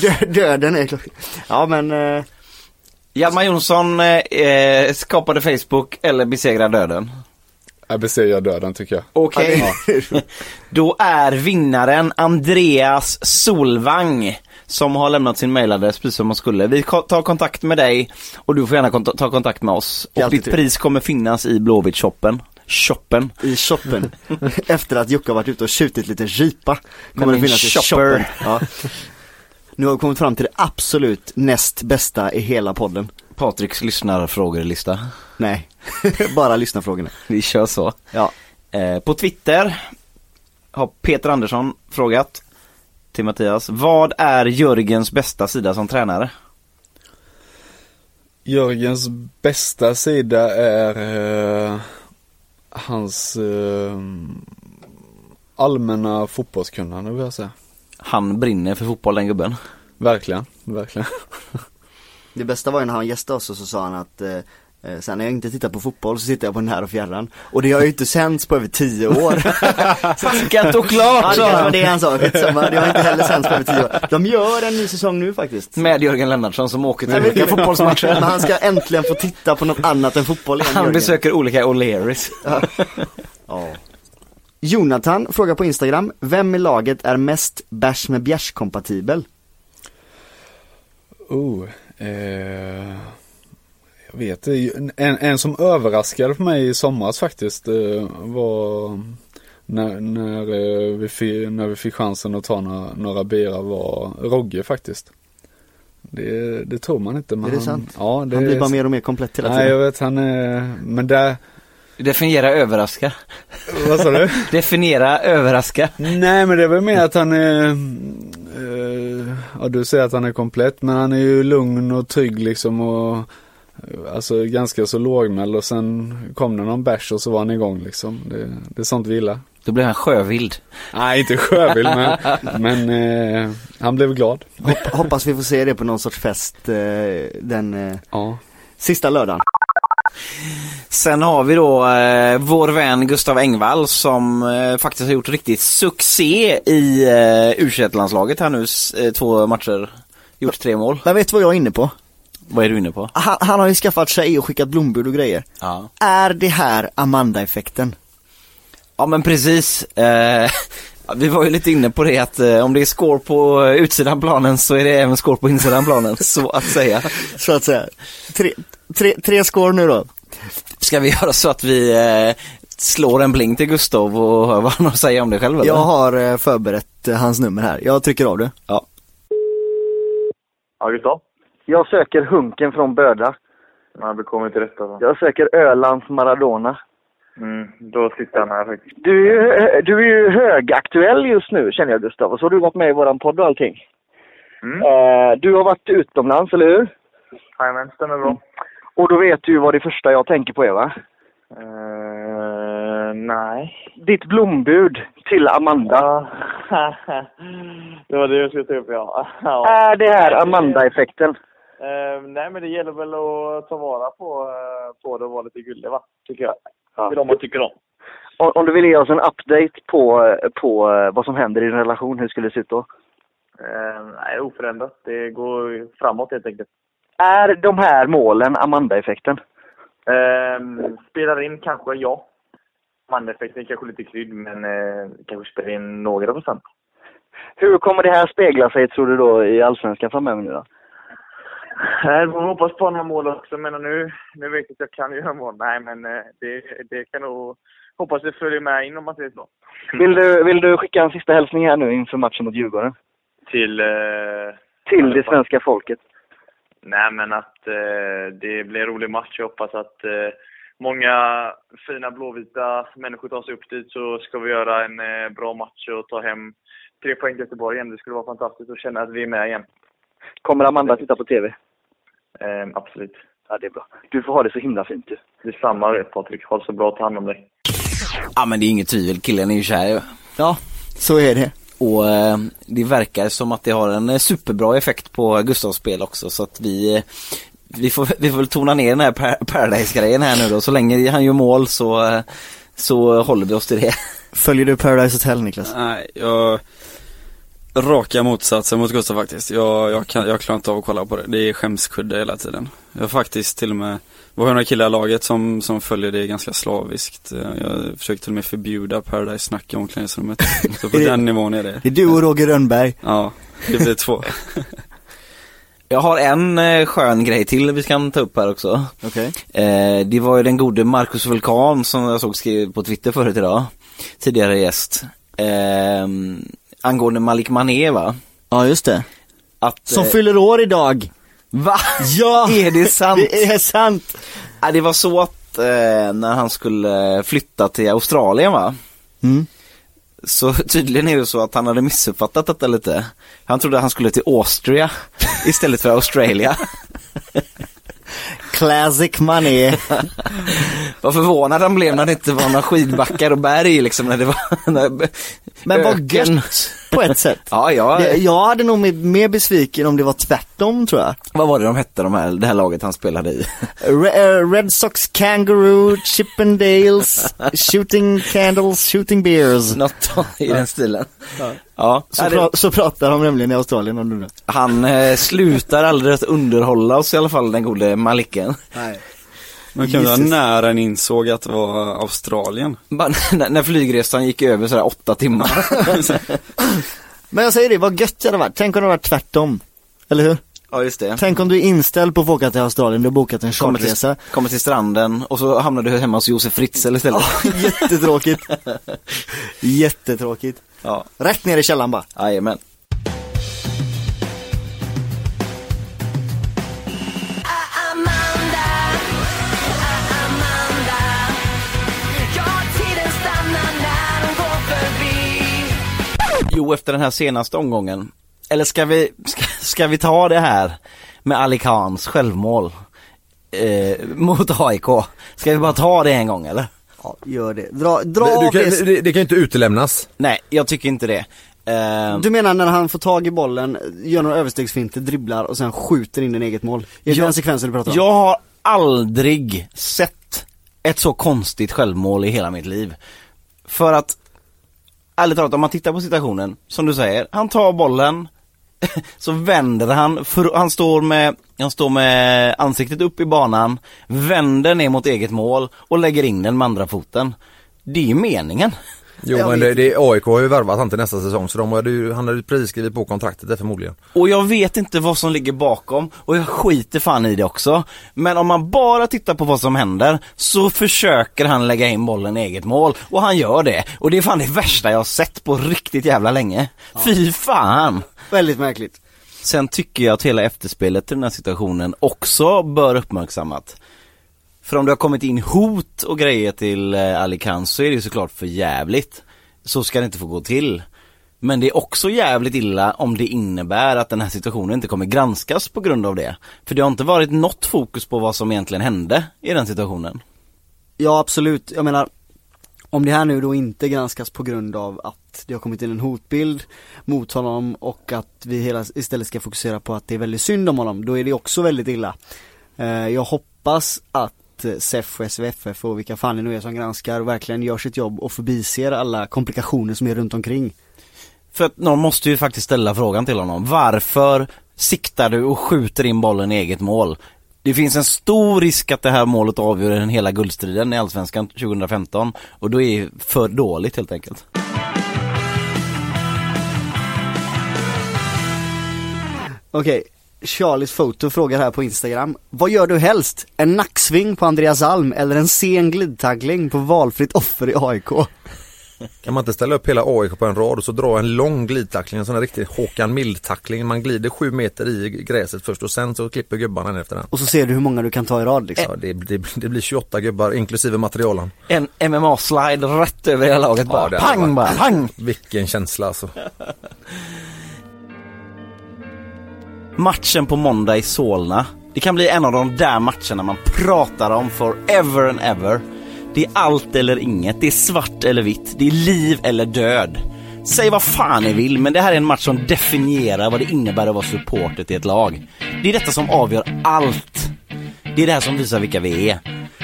Dö- Döden är klockan. Ja men eh, Hjalmar Jonsson eh, skapade Facebook eller besegrar döden. Jag besegrar döden tycker jag. Okej. Ja. Då är vinnaren Andreas Solvang som har lämnat sin mailadress precis som man skulle. Vi tar kontakt med dig och du får gärna kont- ta kontakt med oss. Och ditt pris kommer finnas i Blåvitt-shoppen. Shoppen. i shoppen. Efter att Jocke har varit ute och skjutit lite ripa. Kommer Med det finnas i shopper. shoppen. Ja. Nu har vi kommit fram till det absolut näst bästa i hela podden. Patriks lyssnarfrågelista. Nej, bara lyssna frågorna. Vi kör så. Ja. Eh, på Twitter har Peter Andersson frågat till Mattias. Vad är Jörgens bästa sida som tränare? Jörgens bästa sida är eh, hans eh, allmänna fotbollskunnande vill jag säga. Han brinner för fotboll den gubben. Verkligen, verkligen. Det bästa var ju när han gästade oss och så sa han att eh, Sen när jag inte tittar på fotboll så tittar jag på den här och fjärran Och det har ju inte sänts på över tio år Gött och klart, Ja det sa kanske han. var det han sa, skitsamma Det har inte heller sänts på över tio år De gör en ny säsong nu faktiskt Med Jörgen Lennartsson som åker till olika fotbollsmatcher. Men han ska äntligen få titta på något annat än fotboll igen Han Jörgen. besöker olika O'Learys. Ja. Jonathan frågar på Instagram, vem i laget är mest bärs med bjärs kompatibel? Oh, eh, jag vet. En, en som överraskade för mig i somras faktiskt eh, var när, när, eh, vi fick, när vi fick chansen att ta några, några bira var Rogge faktiskt. Det, det tror man inte. Men Är det han, sant? Ja, det Han blir bara mer och mer komplett hela Nej, tiden. jag vet han är, men där, Definiera överraska. Vad sa du? Definiera överraska. Nej men det är väl mer att han är, eh, ja du säger att han är komplett men han är ju lugn och trygg liksom och Alltså ganska så lågmäld och sen kom det någon bärs och så var han igång liksom. Det, det är sånt vi gillar. Då blev han sjövild. Nej inte sjövild men, men eh, han blev glad. Hopp, hoppas vi får se det på någon sorts fest eh, den eh, ja. sista lördagen. Sen har vi då eh, vår vän Gustav Engvall som eh, faktiskt har gjort riktigt succé i eh, u landslaget här nu, eh, två matcher. Gjort tre mål. Men vet vad jag är inne på? Vad är du inne på? Han, han har ju skaffat tjej och skickat blombud och grejer. Ja. Är det här Amanda-effekten? Ja men precis. Eh, vi var ju lite inne på det att eh, om det är score på utsidan planen så är det även score på insidan planen, så att säga. Så att säga. Tre, tre, tre score nu då. Ska vi göra så att vi eh, slår en bling till Gustav och hör vad han har att säga om det själv eller? Jag har eh, förberett eh, hans nummer här. Jag trycker av det. Ja. Ja, Gustav? Jag söker Hunken från Böda. Ja, vi kommer till rätta då. Jag söker Ölands Maradona. Mm, då sitter han här faktiskt. Du du är ju högaktuell just nu känner jag Gustav. Och så har du varit med i våran podd och allting. Eh, du har varit utomlands, eller hur? Jajamän, stämmer bra. Och då vet du vad det första jag tänker på är va? Eh, nej. Ditt blombud till Amanda. det var det jag skulle ta upp, ja. ja. Är det här Amanda-effekten? Eh, nej, men det gäller väl att ta vara på, eh, på det och vara lite gullig, va? Tycker jag. För de man tycker om. Om, om du vill ge oss en update på, på eh, vad som händer i din relation, hur skulle det se ut då? Eh, nej, oförändrat. Det går framåt helt enkelt. Är de här målen Amanda-effekten? Eh, spelar in kanske, ja. Mandeffekten är kanske lite krydd, men eh, kanske spelar in några procent. Hur kommer det här spegla sig tror du då i Allsvenskan framöver nu då? Nej, man hoppas på några mål också, men nu, nu vet jag att jag kan göra mål. Nej, men eh, det, det kan nog... Hoppas det följer med in om man säger så. Vill du, vill du skicka en sista hälsning här nu inför matchen mot Djurgården? Till... Eh, Till det svenska folket. Nej, men att eh, det blir en rolig match. Jag hoppas att eh, många fina blåvita människor tar sig upp dit så ska vi göra en eh, bra match och ta hem tre poäng till Göteborg igen. Det skulle vara fantastiskt att känna att vi är med igen. Kommer Amanda titta på TV? Eh, absolut. Ja, det är bra. Du får ha det så himla fint du. Detsamma Patrik. Ha det så bra. Ta hand om dig. Ja men det är inget tvivel, killen är ju kär ju. Ja, så är det. Och eh, det verkar som att det har en eh, superbra effekt på Gustavs spel också så att vi eh, vi får, vi får väl tona ner den här par- Paradise-grejen här nu då. Så länge han gör mål så, så håller vi oss till det. Följer du Paradise Hotel Niklas? Nej, jag Raka motsatsen mot Gustav faktiskt. Jag, jag, kan, jag klarar inte av att kolla på det. Det är skämskudde hela tiden. Jag har faktiskt till och med, vi har några killar i laget som, som följer det ganska slaviskt. Jag försöker till och med förbjuda Paradise-snack i omklädningsrummet. Så på Är det- den nivån är det. Det är du och Roger Rönnberg. Ja, det blir två. Jag har en eh, skön grej till vi kan ta upp här också. Okej. Eh, det var ju den gode Marcus Vulkan som jag såg skrev på Twitter förut idag. Tidigare gäst. Eh, angående Malik Mané va? Ja, just det. Att, Som eh, fyller år idag. Va? Ja! Är det sant? Det är sant. Ja, det var så att eh, när han skulle flytta till Australien va? Mm. Så tydligen är det så att han hade missuppfattat detta lite. Han trodde att han skulle till Austria istället för Australia. Classic money. Vad förvånad han blev när det inte var några skidbackar och berg liksom. När det var Men vad gött på ett sätt. Ja, ja. Det- Jag hade nog blivit mer besviken om det var tvärtom tror jag. Vad var det de hette, de här, det här laget han spelade i? Re- eh, Red Sox Kangaroo, Chippendales, Shooting Candles, Shooting Beers. Något i den stilen. Ja. Ja, Så, ja, det- pra- så pratar de nämligen i Australien om undrar. Han eh, slutar aldrig att underhålla oss i alla fall, den gode Maliken. Nej. Men kan du Jesus. när han insåg att det var Australien? Bara när, när flygresan gick över sådär åtta timmar. Men jag säger det, vad gött det hade varit. Tänk om det hade varit tvärtom. Eller hur? ja, just det. Tänk om du är inställd på att få åka till Australien, du har bokat en Kommer till, charterresa. kommer till stranden och så hamnar du hemma hos Josef Fritzl istället. Jättetråkigt. Jättetråkigt. Ja, Rätt ner i källaren bara. jajamän. Jo, efter den här senaste omgången. Eller ska vi, ska, ska vi ta det här med Ali Khans självmål eh, mot AIK? Ska vi bara ta det en gång eller? Ja, gör det. Dra, dra Du av kan, det. det, det kan ju inte utelämnas. Nej, jag tycker inte det. Eh, Du menar när han får tag i bollen, gör några överstegsfinter, dribblar och sen skjuter in en eget mål? Är det Jag- den sekvensen du pratar om? Jag har aldrig sett ett så konstigt självmål i hela mitt liv. För att, ärligt talat, om man tittar på situationen, som du säger, han tar bollen, så vänder han, för, han, står med, han står med ansiktet upp i banan, vänder ner mot eget mål och lägger in den med andra foten. Det är ju meningen. Jo Jag men det, det, AIK har ju värvat han till nästa säsong så de hade ju, han hade ju precis skrivit på kontraktet där förmodligen. Och jag vet inte vad som ligger bakom och jag skiter fan i det också. Men om man bara tittar på vad som händer så försöker han lägga in bollen i eget mål och han gör det. Och det är fan det värsta jag har sett på riktigt jävla länge. Fy fan! Väldigt märkligt. Sen tycker jag att hela efterspelet till den här situationen också bör uppmärksammat. För om det har kommit in hot och grejer till eh, så är det ju såklart för jävligt. Så ska det inte få gå till. Men det är också jävligt illa om det innebär att den här situationen inte kommer granskas på grund av det. För det har inte varit något fokus på vad som egentligen hände i den situationen. Ja absolut, jag menar om det här nu då inte granskas på grund av att det har kommit in en hotbild mot honom och att vi hela, istället ska fokusera på att det är väldigt synd om honom, då är det också väldigt illa. Eh, jag hoppas att eh, SEF och SVFF och vilka fan det nu är som granskar verkligen gör sitt jobb och förbiser alla komplikationer som är runt omkring. För att någon måste ju faktiskt ställa frågan till honom. Varför siktar du och skjuter in bollen i eget mål? Det finns en stor risk att det här målet avgör den hela guldstriden i Allsvenskan 2015 och då är det för dåligt helt enkelt. Okej, Charlies foto frågar här på Instagram. Vad gör du helst? En nacksving på Andreas Alm eller en sen glidtackling på valfritt offer i AIK? Kan man inte ställa upp hela AIK på en rad och så dra en lång glidtackling, en sån här riktig Håkan Mild-tackling. Man glider sju meter i gräset först och sen så klipper gubbarna efter den. Och så ser du hur många du kan ta i rad liksom. Ja, det, det, det blir 28 gubbar inklusive materialen. En MMA-slide rätt över hela laget bara. hade pang bara, pang! Vilken känsla alltså. Matchen på måndag i Solna. Det kan bli en av de där matcherna man pratar om forever and ever. Det är allt eller inget, det är svart eller vitt, det är liv eller död. Säg vad fan ni vill, men det här är en match som definierar vad det innebär att vara supporter till ett lag. Det är detta som avgör allt. Det är det här som visar vilka vi är.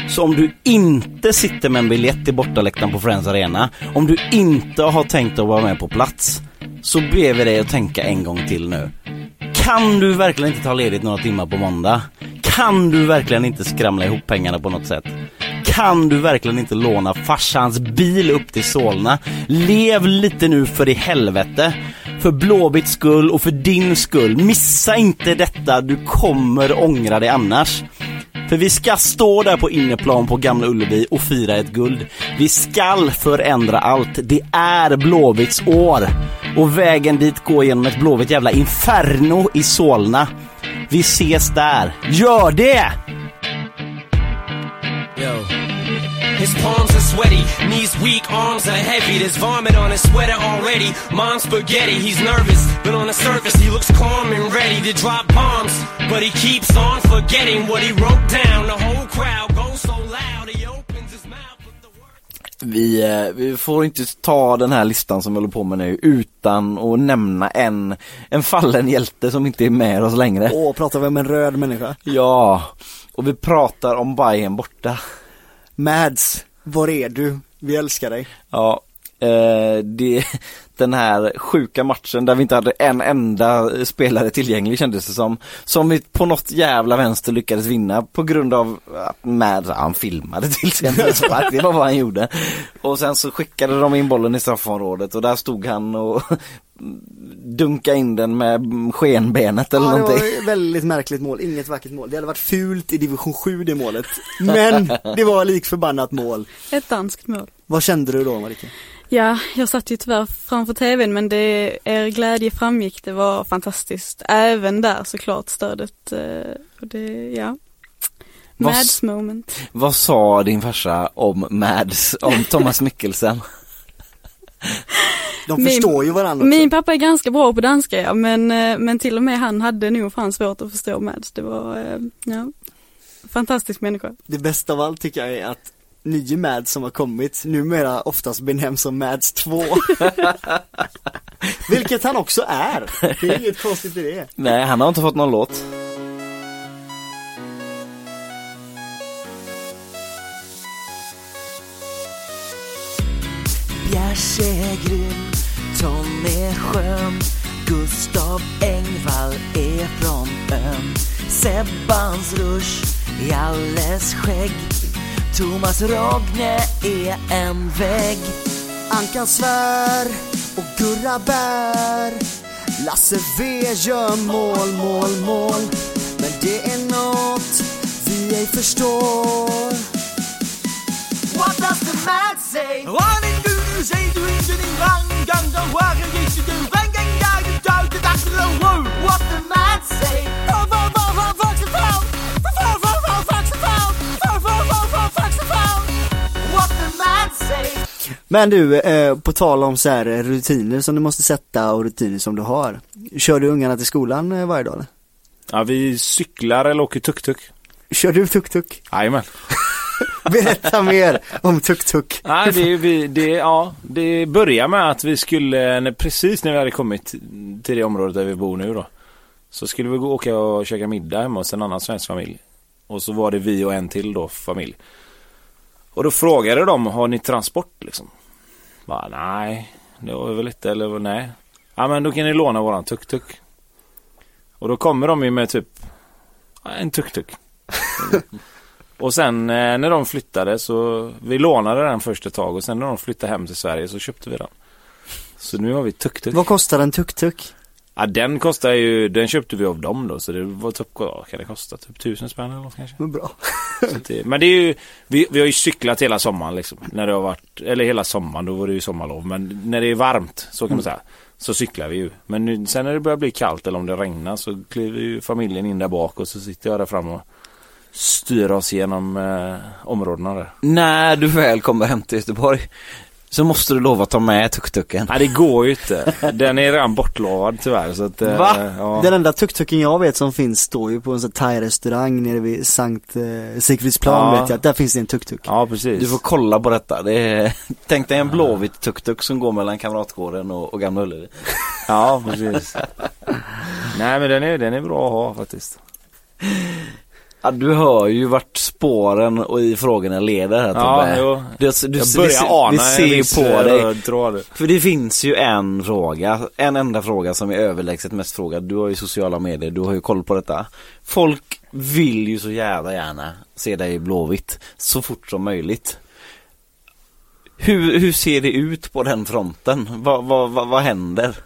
Så om du inte sitter med en biljett till bortaläktaren på Friends Arena, om du inte har tänkt att vara med på plats, så ber vi dig att tänka en gång till nu. Kan du verkligen inte ta ledigt några timmar på måndag? Kan du verkligen inte skramla ihop pengarna på något sätt? Kan du verkligen inte låna farsans bil upp till Solna? Lev lite nu för i helvete. För blåbits skull och för din skull. Missa inte detta, du kommer ångra dig annars. För vi ska stå där på inneplan på Gamla Ullevi och fira ett guld. Vi skall förändra allt. Det är Blåvitts år. Och vägen dit går genom ett blåvitt jävla inferno i Solna. Vi ses där. Gör det! Yo. His palms are sweaty, knees weak, arms are heavy. There's vomit on his sweater already. Mom's spaghetti, he's nervous, but on the surface he looks calm and ready to drop bombs. But he keeps on forgetting what he wrote down. The whole crowd goes so loud, he opens his mouth. Vi, eh, vi får inte ta den här listan som vi håller på med nu utan att nämna en, en fallen hjälte som inte är med oss längre. Åh, pratar vi om en röd människa? Ja, och vi pratar om Bayern borta. Mads, var är du? Vi älskar dig. Ja, eh, det, den här sjuka matchen där vi inte hade en enda spelare tillgänglig kändes det som. Som vi på något jävla vänster lyckades vinna på grund av att Mads, han filmade till frispark, det var vad han gjorde. Och sen så skickade de in bollen i straffområdet och där stod han och dunka in den med skenbenet eller ja, det någonting. var ett väldigt märkligt mål, inget vackert mål. Det hade varit fult i division 7 det målet. Men det var lik förbannat mål. Ett danskt mål. Vad kände du då Marika? Ja, jag satt ju tyvärr framför tvn men det, er glädje framgick, det var fantastiskt. Även där såklart stödet. eh, Och det, ja. Vad Mads s- moment. Vad sa din farsa om Mads, om Thomas Mikkelsen? De förstår ju varandra också. Min pappa är ganska bra på danska ja, men, eh, men till och med han hade nog fan svårt att förstå Mads. Det var, eh, ja, fantastisk människa. Det bästa av allt tycker jag är att nye Mads som har kommit numera oftast benämns som Mads 2. Vilket han också är. Det är inget konstigt i det. Nej, han har inte fått någon låt. Bjärs är grym, Tom är skön Gustav Engvall är från ön Sebbans rush i alles skägg Thomas Rogne är en vägg. Ankan svär och Gurra bär. Lasse V gör mål, mål, mål. Men det är något vi ej förstår. What does the man say? Running du säger du inte din ranggang Den skärgen gick du Men du, eh, på tal om så här eh, rutiner som du måste sätta och rutiner som du har Kör du ungarna till skolan eh, varje dag eller? Ja, vi cyklar eller åker tuk-tuk. Kör du tuk-tuk? Jajamän. Berätta mer om tuk-tuk Nej, det, vi, det, ja, det börjar med att vi skulle, när- precis när vi hade kommit till det området där vi bor nu då. Så skulle vi gå åka och käka middag hemma hos en annan svensk familj. Och så var det vi och en till då familj. Och då frågade de, har ni transport liksom? Bara, nej, det var väl lite, eller nej. Ja men då kan ni låna våran tuk-tuk. Och då kommer de ju med typ en tuk-tuk. och sen eh, när de flyttade så, vi lånade den först ett tag och sen när de flyttade hem till Sverige så köpte vi den. Så nu har vi tuk-tuk. Vad kostar en tuk-tuk? Ja den kostar ju, den köpte vi av dem då så det var typ, vad kan det kosta? Typ tusen spänn eller något kanske. Vad bra. Det, men det är ju, vi, vi har ju cyklat hela sommaren liksom. När det har varit, eller hela sommaren, då var det ju sommarlov. Men när det är varmt, så kan man säga. Så cyklar vi ju. Men nu, sen när det börjar bli kallt eller om det regnar så kliver ju familjen in där bak och så sitter jag där fram och styr oss genom eh, områdena där. När du väl kommer hem till Göteborg så måste du lova att ta med tuk-tuken. Nej det går ju inte. Den är redan bortlovad tyvärr så att, eh, Va? Ja. Den enda tuk-tuken jag vet som finns står ju på en sån här thai-restaurang nere vid Sankt eh, Sigfridsplan Ja. vet jag. Där finns det en tuk-tuk. Ja precis. Du får kolla på detta. Det är, tänk dig en blåvit tuk-tuk som går mellan Kamratgården och, och Gamla Ullevi. Ja precis. Nej men den är, den är bra att ha faktiskt. Ja, du hör ju vart spåren och i frågorna leder här Ja, Tobbe. jo. Det, du, Jag vi, börjar ser- ana vi ser ju på eh, dig. För det finns ju en fråga, en enda fråga som är överlägset mest frågad. Du har ju sociala medier, du har ju koll på detta. Folk vill ju så jävla gärna se dig i blåvitt så fort som möjligt. Hur, hur ser det ut på den fronten? Vad, vad, vad, vad händer?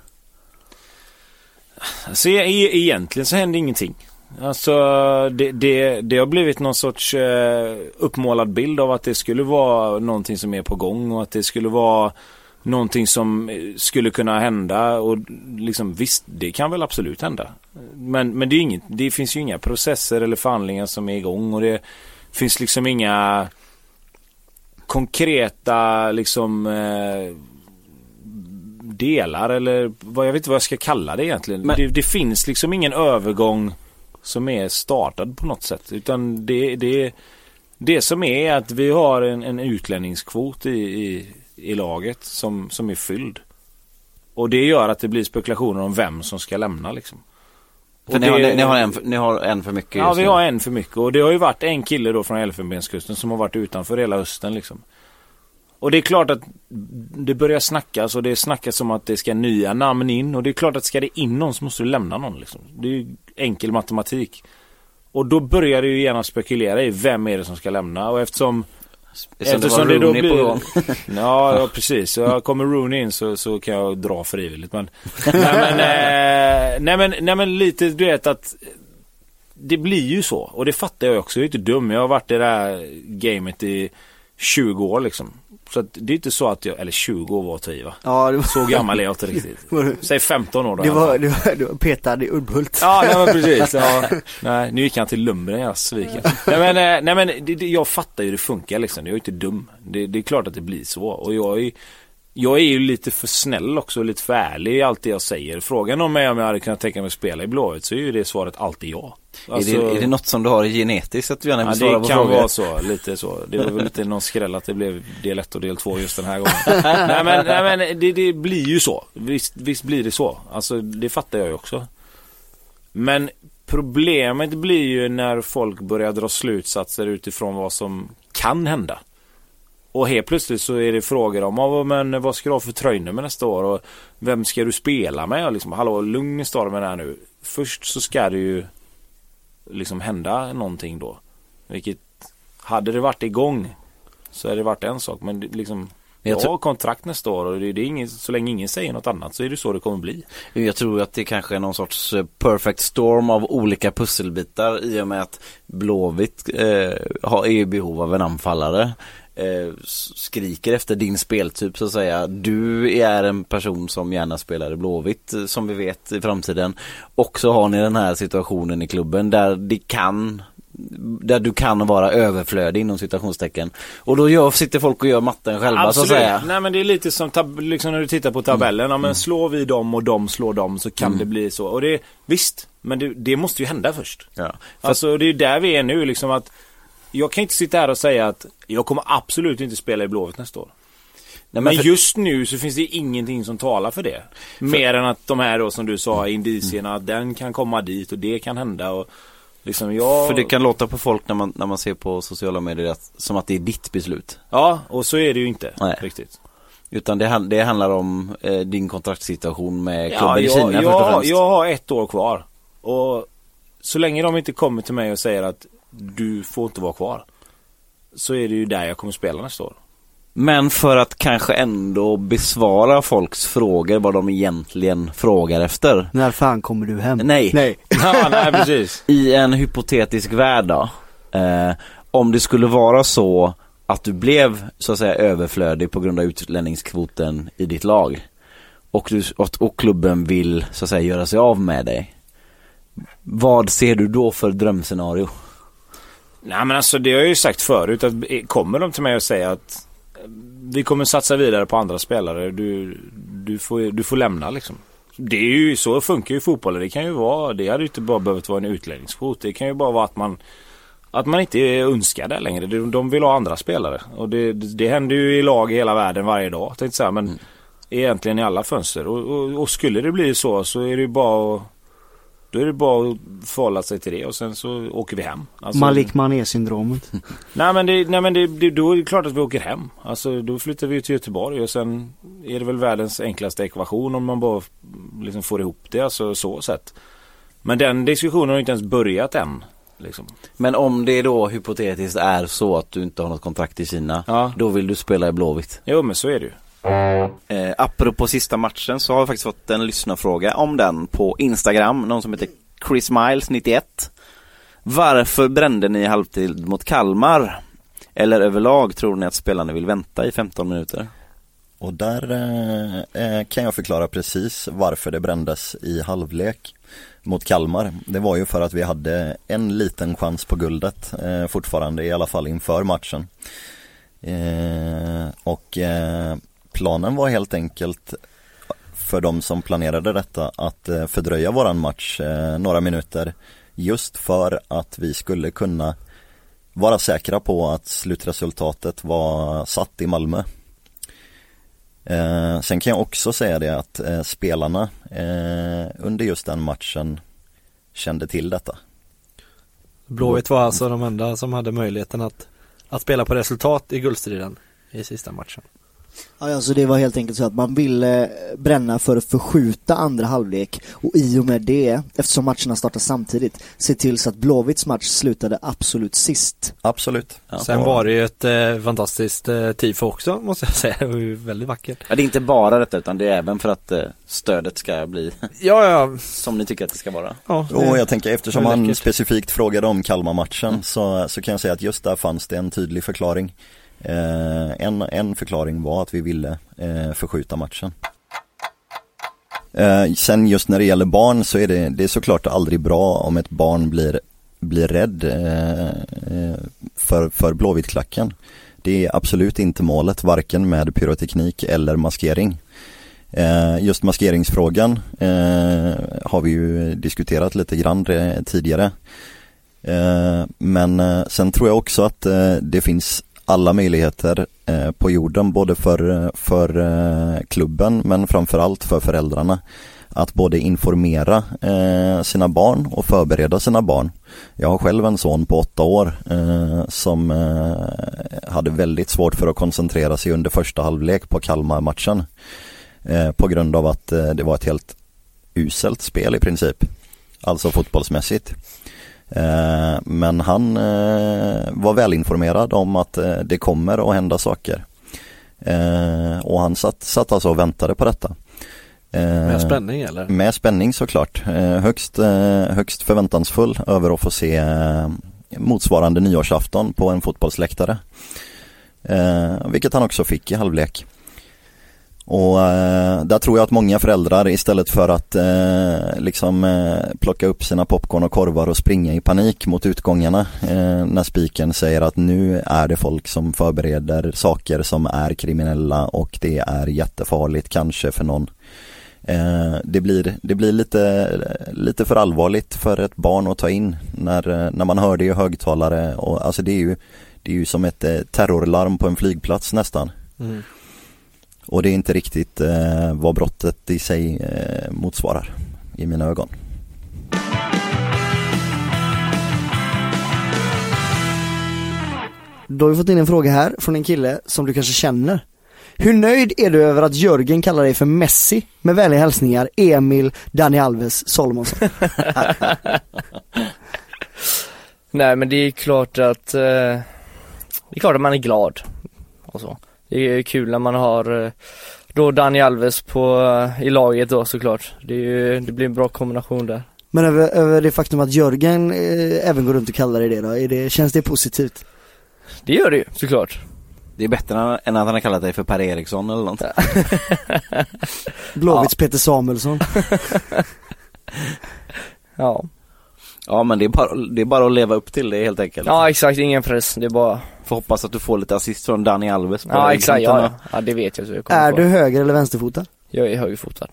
Så e- egentligen så händer ingenting. Alltså det, det, det har blivit någon sorts eh, uppmålad bild av att det skulle vara någonting som är på gång och att det skulle vara någonting som eh, skulle kunna hända och liksom visst, det kan väl absolut hända. Men, men det, är inget, det finns ju inga processer eller förhandlingar som är igång och det finns liksom inga konkreta liksom eh, delar eller vad jag vet inte vad jag ska kalla det egentligen. Men- Det, det finns liksom ingen övergång som är startad på något sätt. Utan det, det, det som är att vi har en, en utlänningskvot i, i, i laget som, som är fylld. Och det gör att det blir spekulationer om vem som ska lämna liksom. För ni, har, det- ni, ni, har en, ni har en för mycket Ja, vi nu. har en för mycket och det har ju varit en kille då från Elfenbenskusten som har varit utanför hela hösten liksom. Och det är klart att det börjar snackas och det snackas om att det ska nya namn in och det är klart att ska det in någon så måste du lämna någon liksom. Det är ju enkel matematik. Och då börjar det ju gärna spekulera i vem är det som ska lämna och eftersom Så det var Rooney på gång. ja, ja precis. Så jag kommer Rooney in så, så kan jag dra frivilligt men nej, men, eh, nej men Nej men lite du vet att Det blir ju så och det fattar jag också. Jag är inte dum. Jag har varit i det här gamet i 20 år liksom. Så att det är inte så att jag, eller 20 år var att va? Ja, det var... Så gammal är jag inte riktigt. Säg 15 år då. Det var, det var, det var Petar i Uddhult. Ja, nej, men precis. Ja. Nej, nu gick han till Lumbren, jag sviken. Nej men, eh, nej, men det, det, jag fattar ju hur det funkar liksom. Jag är inte dum. Det, det är klart att det blir så. Och jag är, jag är ju lite för snäll också och lite för ärlig i allt det jag säger. Frågan om mig om jag hade kunnat tänka mig att spela i Blåvitt så är ju det svaret alltid ja. Alltså- är, det, är det något som du har genetiskt att du gärna vill Ja, svara det på kan frågor? vara så, lite så. Det var väl lite någon skräll att det blev del 1 och del 2 just den här gången. nej men, nej, men det, det blir ju så. Visst, visst blir det så. Alltså det fattar jag ju också. Men problemet blir ju när folk börjar dra slutsatser utifrån vad som kan hända. Och helt plötsligt så är det frågor om "Ja, men vad ska du ha för tröjnummer nästa år och vem ska du spela med? Och liksom, hallå, lugn i stormen här nu. Först så ska det ju liksom hända någonting då. Vilket, hade det varit igång så hade det varit en sak. Men liksom, Jag har kontrakt nästa år och det, det är ingen, så länge ingen säger något annat så är det så det kommer bli. Jag tror att det kanske är någon sorts eh, perfect storm av olika pusselbitar i och med att Blåvitt eh, har, i behov av en anfallare. Eh, skriker efter din speltyp så att säga. Du är en person som gärna spelar i Blåvitt eh, som vi vet i framtiden. Och så har ni den här situationen i klubben där det kan där du kan vara överflödig inom citationstecken. Och då gör, sitter folk och gör matten själva så att säga. Nej men det är lite som tab- liksom när du tittar på tabellen. Ja, men slår vi dem och de slår dem så kan Mm. det bli så. Och det, visst, men det, det måste ju hända först. Ja. Alltså det är där vi är nu liksom att jag kan inte sitta här och säga att jag kommer absolut inte spela i Blåvitt nästa år. men men för- just nu så finns det ingenting som talar för det. Mer än att de här då som du sa indicierna, att den kan komma dit och det kan hända och liksom jag... För det kan låta på folk när man, när man ser på sociala medier att, som att det är ditt beslut. Ja, och så är det ju inte Nej. riktigt. Utan det, det handlar om eh, din kontraktssituation med klubben Ja, i jag, Kina först och jag, främst. jag har ett år kvar. Och så länge de inte kommer till mig och säger att du får inte vara kvar. Så är det ju där jag kommer spela nästa år. Men för att kanske ändå besvara folks frågor vad de egentligen frågar efter. När fan kommer du hem? Nej. Nej. Ja, nej precis. I en hypotetisk värld då. Eh, om det skulle vara så att du blev så att säga överflödig på grund av utlänningskvoten i ditt lag. Och, du, och, och klubben vill så att säga göra sig av med dig. Vad ser du då för drömscenario? Nej men alltså det har jag ju sagt förut att eh, kommer de till mig och säger att eh, vi kommer satsa vidare på andra spelare. Du, du, får, du får lämna liksom. Det är ju så funkar ju fotbollen. Det kan ju vara, det hade ju inte bara behövt vara en utlänningskvot. Det kan ju bara vara att man att man inte är önskad längre. De- De vill ha andra spelare. Och det, det händer ju i lag i hela världen varje dag. Tänkte jag säga. Men egentligen i alla fönster. Och, och, och skulle det bli så så är det ju bara att då är det bara att förhålla sig till det och sen så åker vi hem. Alltså- Malik Mané-syndromet. Nej men, det, nej, men det, det, då är det klart att vi åker hem. Alltså då flyttar vi till Göteborg och sen är det väl världens enklaste ekvation om man bara liksom får ihop det. Alltså så sett. Men den diskussionen har inte ens börjat än. Liksom. Men om det då hypotetiskt är så att du inte har något kontrakt i Kina. Då vill du spela i Blåvitt. Jo men så är det ju. Eh, apropå sista matchen så har vi faktiskt fått en lyssnarfråga om den på Instagram. Någon som heter Chris Miles 91. Varför brände ni i halvtid mot Kalmar? Eller överlag tror ni att spelarna vill vänta i 15 minuter? Och där eh, eh, kan jag förklara precis varför det brändes i halvlek mot Kalmar. Det var ju för att vi hade en liten chans på guldet eh, fortfarande, i alla fall inför matchen. Eh, och eh, planen var helt enkelt för de som planerade detta att eh, fördröja våran match eh, några minuter just för att vi skulle kunna vara säkra på att slutresultatet var satt i Malmö. Eh, sen kan jag också säga det att eh, spelarna eh, under just den matchen kände till detta. Blåvitt var alltså de enda som hade möjligheten att, att spela på resultat i guldstriden i sista matchen. Ja, alltså det var helt enkelt så att man ville bränna för att förskjuta andra halvlek och i och med det, eftersom matcherna startar samtidigt, se till så att Blåvitts match slutade absolut sist. Absolut. Sen var det ju ett eh, fantastiskt eh, tifo också måste jag säga, det var ju väldigt vackert. Ja, det är inte bara detta utan det är även för att eh, stödet ska bli ja, ja. som ni tycker att det ska vara. Ja, Och jag tänker eftersom det han specifikt frågade om Kalmar-matchen så, så kan jag säga att just där fanns det en tydlig förklaring. Eh, en, en förklaring var att vi ville eh, förskjuta matchen. Eh, sen just när det gäller barn så är det, det är såklart aldrig bra om ett barn blir, blir rädd eh, eh för, för Blåvittklacken. Det är absolut inte målet, varken med pyroteknik eller maskering. Eh, just maskeringsfrågan eh, har vi ju diskuterat lite grann tidigare. Eh, men eh, sen tror jag också att eh, det finns alla möjligheter eh, på jorden både för, för eh, klubben men framförallt för föräldrarna att både informera eh, sina barn och förbereda sina barn. Jag har själv en son på åtta år eh, som eh, hade väldigt svårt för att koncentrera sig under första halvlek på Kalmar-matchen. Eh, på grund av att eh, det var ett helt uselt spel i princip. Alltså fotbollsmässigt. Eh, men han eh, var välinformerad om att eh, det kommer att hända saker. Och han satt, satt alltså och väntade på detta. Med spänning eller? Med spänning såklart. Högst, högst förväntansfull över att få se motsvarande nyårsafton på en fotbollsläktare. Vilket han också fick i halvlek. Och eh, där tror jag att många föräldrar istället för att eh, liksom eh, plocka upp sina popcorn och korvar och springa i panik mot utgångarna eh, när spiken säger att nu är det folk som förbereder saker som är kriminella och det är jättefarligt kanske för någon. Eh, det blir, det blir lite, lite för allvarligt för ett barn att ta in när, eh, när man hör det i högtalare och alltså det är ju, det är ju som ett eh, terrorlarm på en flygplats nästan. Mm. Och det är inte riktigt eh, vad brottet i sig eh, motsvarar i mina ögon. Då har vi fått in en fråga här från en kille som du kanske känner. Hur nöjd är du över att Jörgen kallar dig för Messi? Med vänliga hälsningar Emil Dani Alves Salomonsson. Nej men det är klart att, eh, det är klart att man är glad och så. Det är kul när man har eh, då Dani Alves på, eh, i laget då såklart. Det, är, ju- det blir en bra kombination där. Men över, över det faktum att Jörgen eh, även går runt och kallar dig det då, är det, känns det positivt? Det gör det ju såklart. Det är bättre än att han har kallat dig för Per Eriksson eller något. Blåvitts Peter Samuelsson. ja. Ja men det är, bara, det är bara att leva upp till det helt enkelt. Ja exakt, ingen press. Det är bara Får hoppas att du får lite assist från Dani Alves. på Ja exakt, ja, ja. ja det vet jag så jag Är få. du höger eller vänsterfotad? Jag är högerfotad.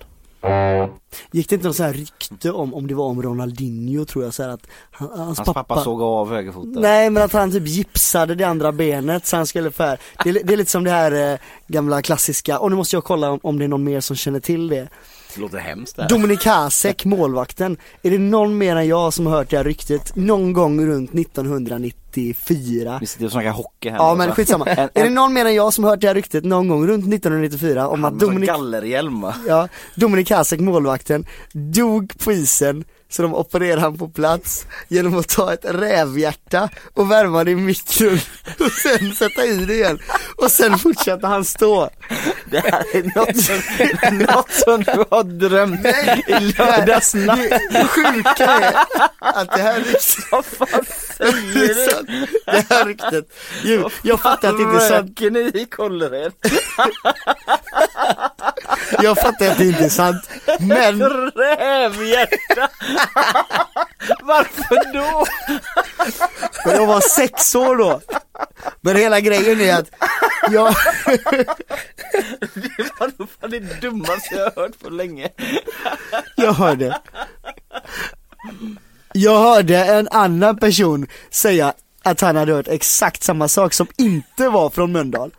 Gick det inte något så här rykte om, om det var om Ronaldinho tror jag så här att han, hans, Hans pappa, såg av högerfoten. Nej men att han typ gipsade det andra benet så han skulle för Det är, det är lite som det här eh, gamla klassiska, och nu måste jag kolla om, om det är någon mer som känner till det Det låter hemskt det här. Dominik Hasek, målvakten. Är det någon mer än jag som har hört det här ryktet någon gång runt 1994? Vi sitter och snackar hockey här Ja nu, men va? skitsamma. En, Är det någon mer än jag som har hört det här ryktet någon gång runt 1994 om att Dominik gallerhjälm? Ja, Dominik Hasek, målvakten, dog på isen så de opererade han på plats genom att ta ett rävhjärta och värma det i mikron och sen sätta i det igen. Och sen fortsatte han stå. Det här är något som, något som du har drömt i lördags natt. Det sjuka är att det här ryktet, Vad fan säger du? det här ryktet, jag fattar att det inte är sant. Röker ni i Kållered? Jag fattar att det inte är sant. Men Rävhjärta! Varför då? Men jag var sex år då. Men hela grejen är att jag, Det var nog fan det dummaste jag har hört på länge. jag hörde Jag hörde en annan person säga att han hade hört exakt samma sak som inte var från Mölndal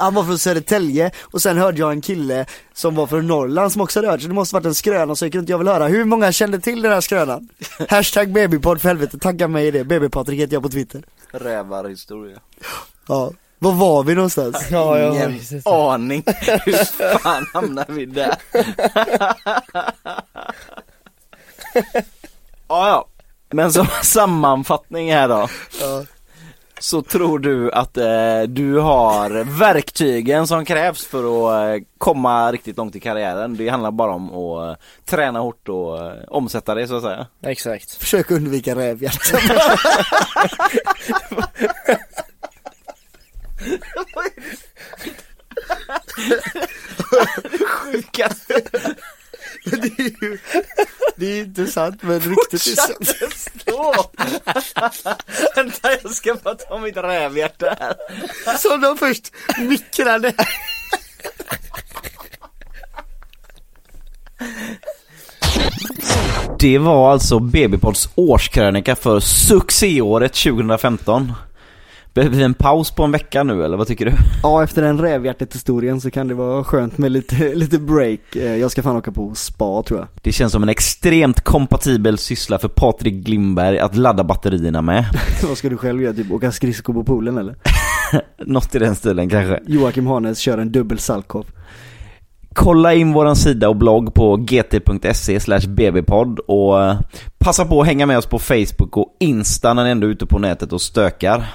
han var från Södertälje och sen hörde jag en kille som var från Norrland som också hade hört så det måste varit en skröna så kunde inte jag vill höra. Hur många kände till den här skrönan? Hashtag babypodd för helvete, tagga mig i det. Babypatrik heter jag på Twitter. Rävarhistoria. Ja, var var vi någonstans? Ja, jag Ingen aning. Hur fan hamnar vi där? ja, ja. Men som sammanfattning här då. Ja. Så tror du att eh, du har verktygen som krävs för att eh, komma riktigt långt i karriären. Det handlar bara om att eh, träna hårt och eh, omsätta det så att säga. Exakt. Försök undvika rävhjärtan. Sjukaste. det är ju, det är inte sant men ryktet är sant. Stå. Vänta, Jag ska bara ta mitt rävhjärta här. Som de först mikrade. Det var alltså BB-pods årskrönika för succéåret 2015. Behöver vi en paus på en vecka nu eller vad tycker du? Ja, efter den rävhjärtet-historien så kan det vara skönt med lite, lite break. Eh, Jag ska fan åka på spa tror jag. Det känns som en extremt kompatibel syssla för Patrik Glimberg att ladda batterierna med. Vad ska du själv göra? Typ åka skridskor på poolen eller? Något i den stilen kanske. Joakim Hanes kör en dubbel Salkov. Kolla in våran sida och blogg på gt.se bbpodd och eh, passa på att hänga med oss på Facebook och Insta när ni ändå är ute på nätet och stökar.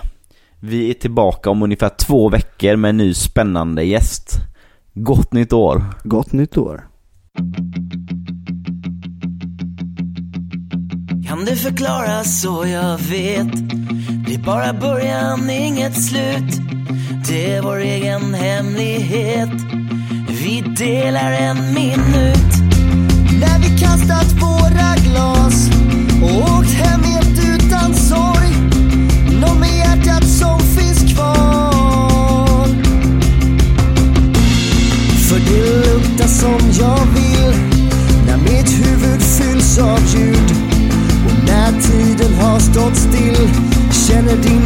Vi är tillbaka om ungefär två veckor med en ny spännande gäst. Gott nytt år! Gott nytt år! Kan du förklara så jag vet Det är bara början, inget slut Det är vår egen hemlighet Vi delar en minut När vi kastat våra glas och åkt hem helt utan sorg Någon som finns kvar. För det luktar som jag vill. När mitt huvud fylls av ljud. Och när tiden har stått still. Känner din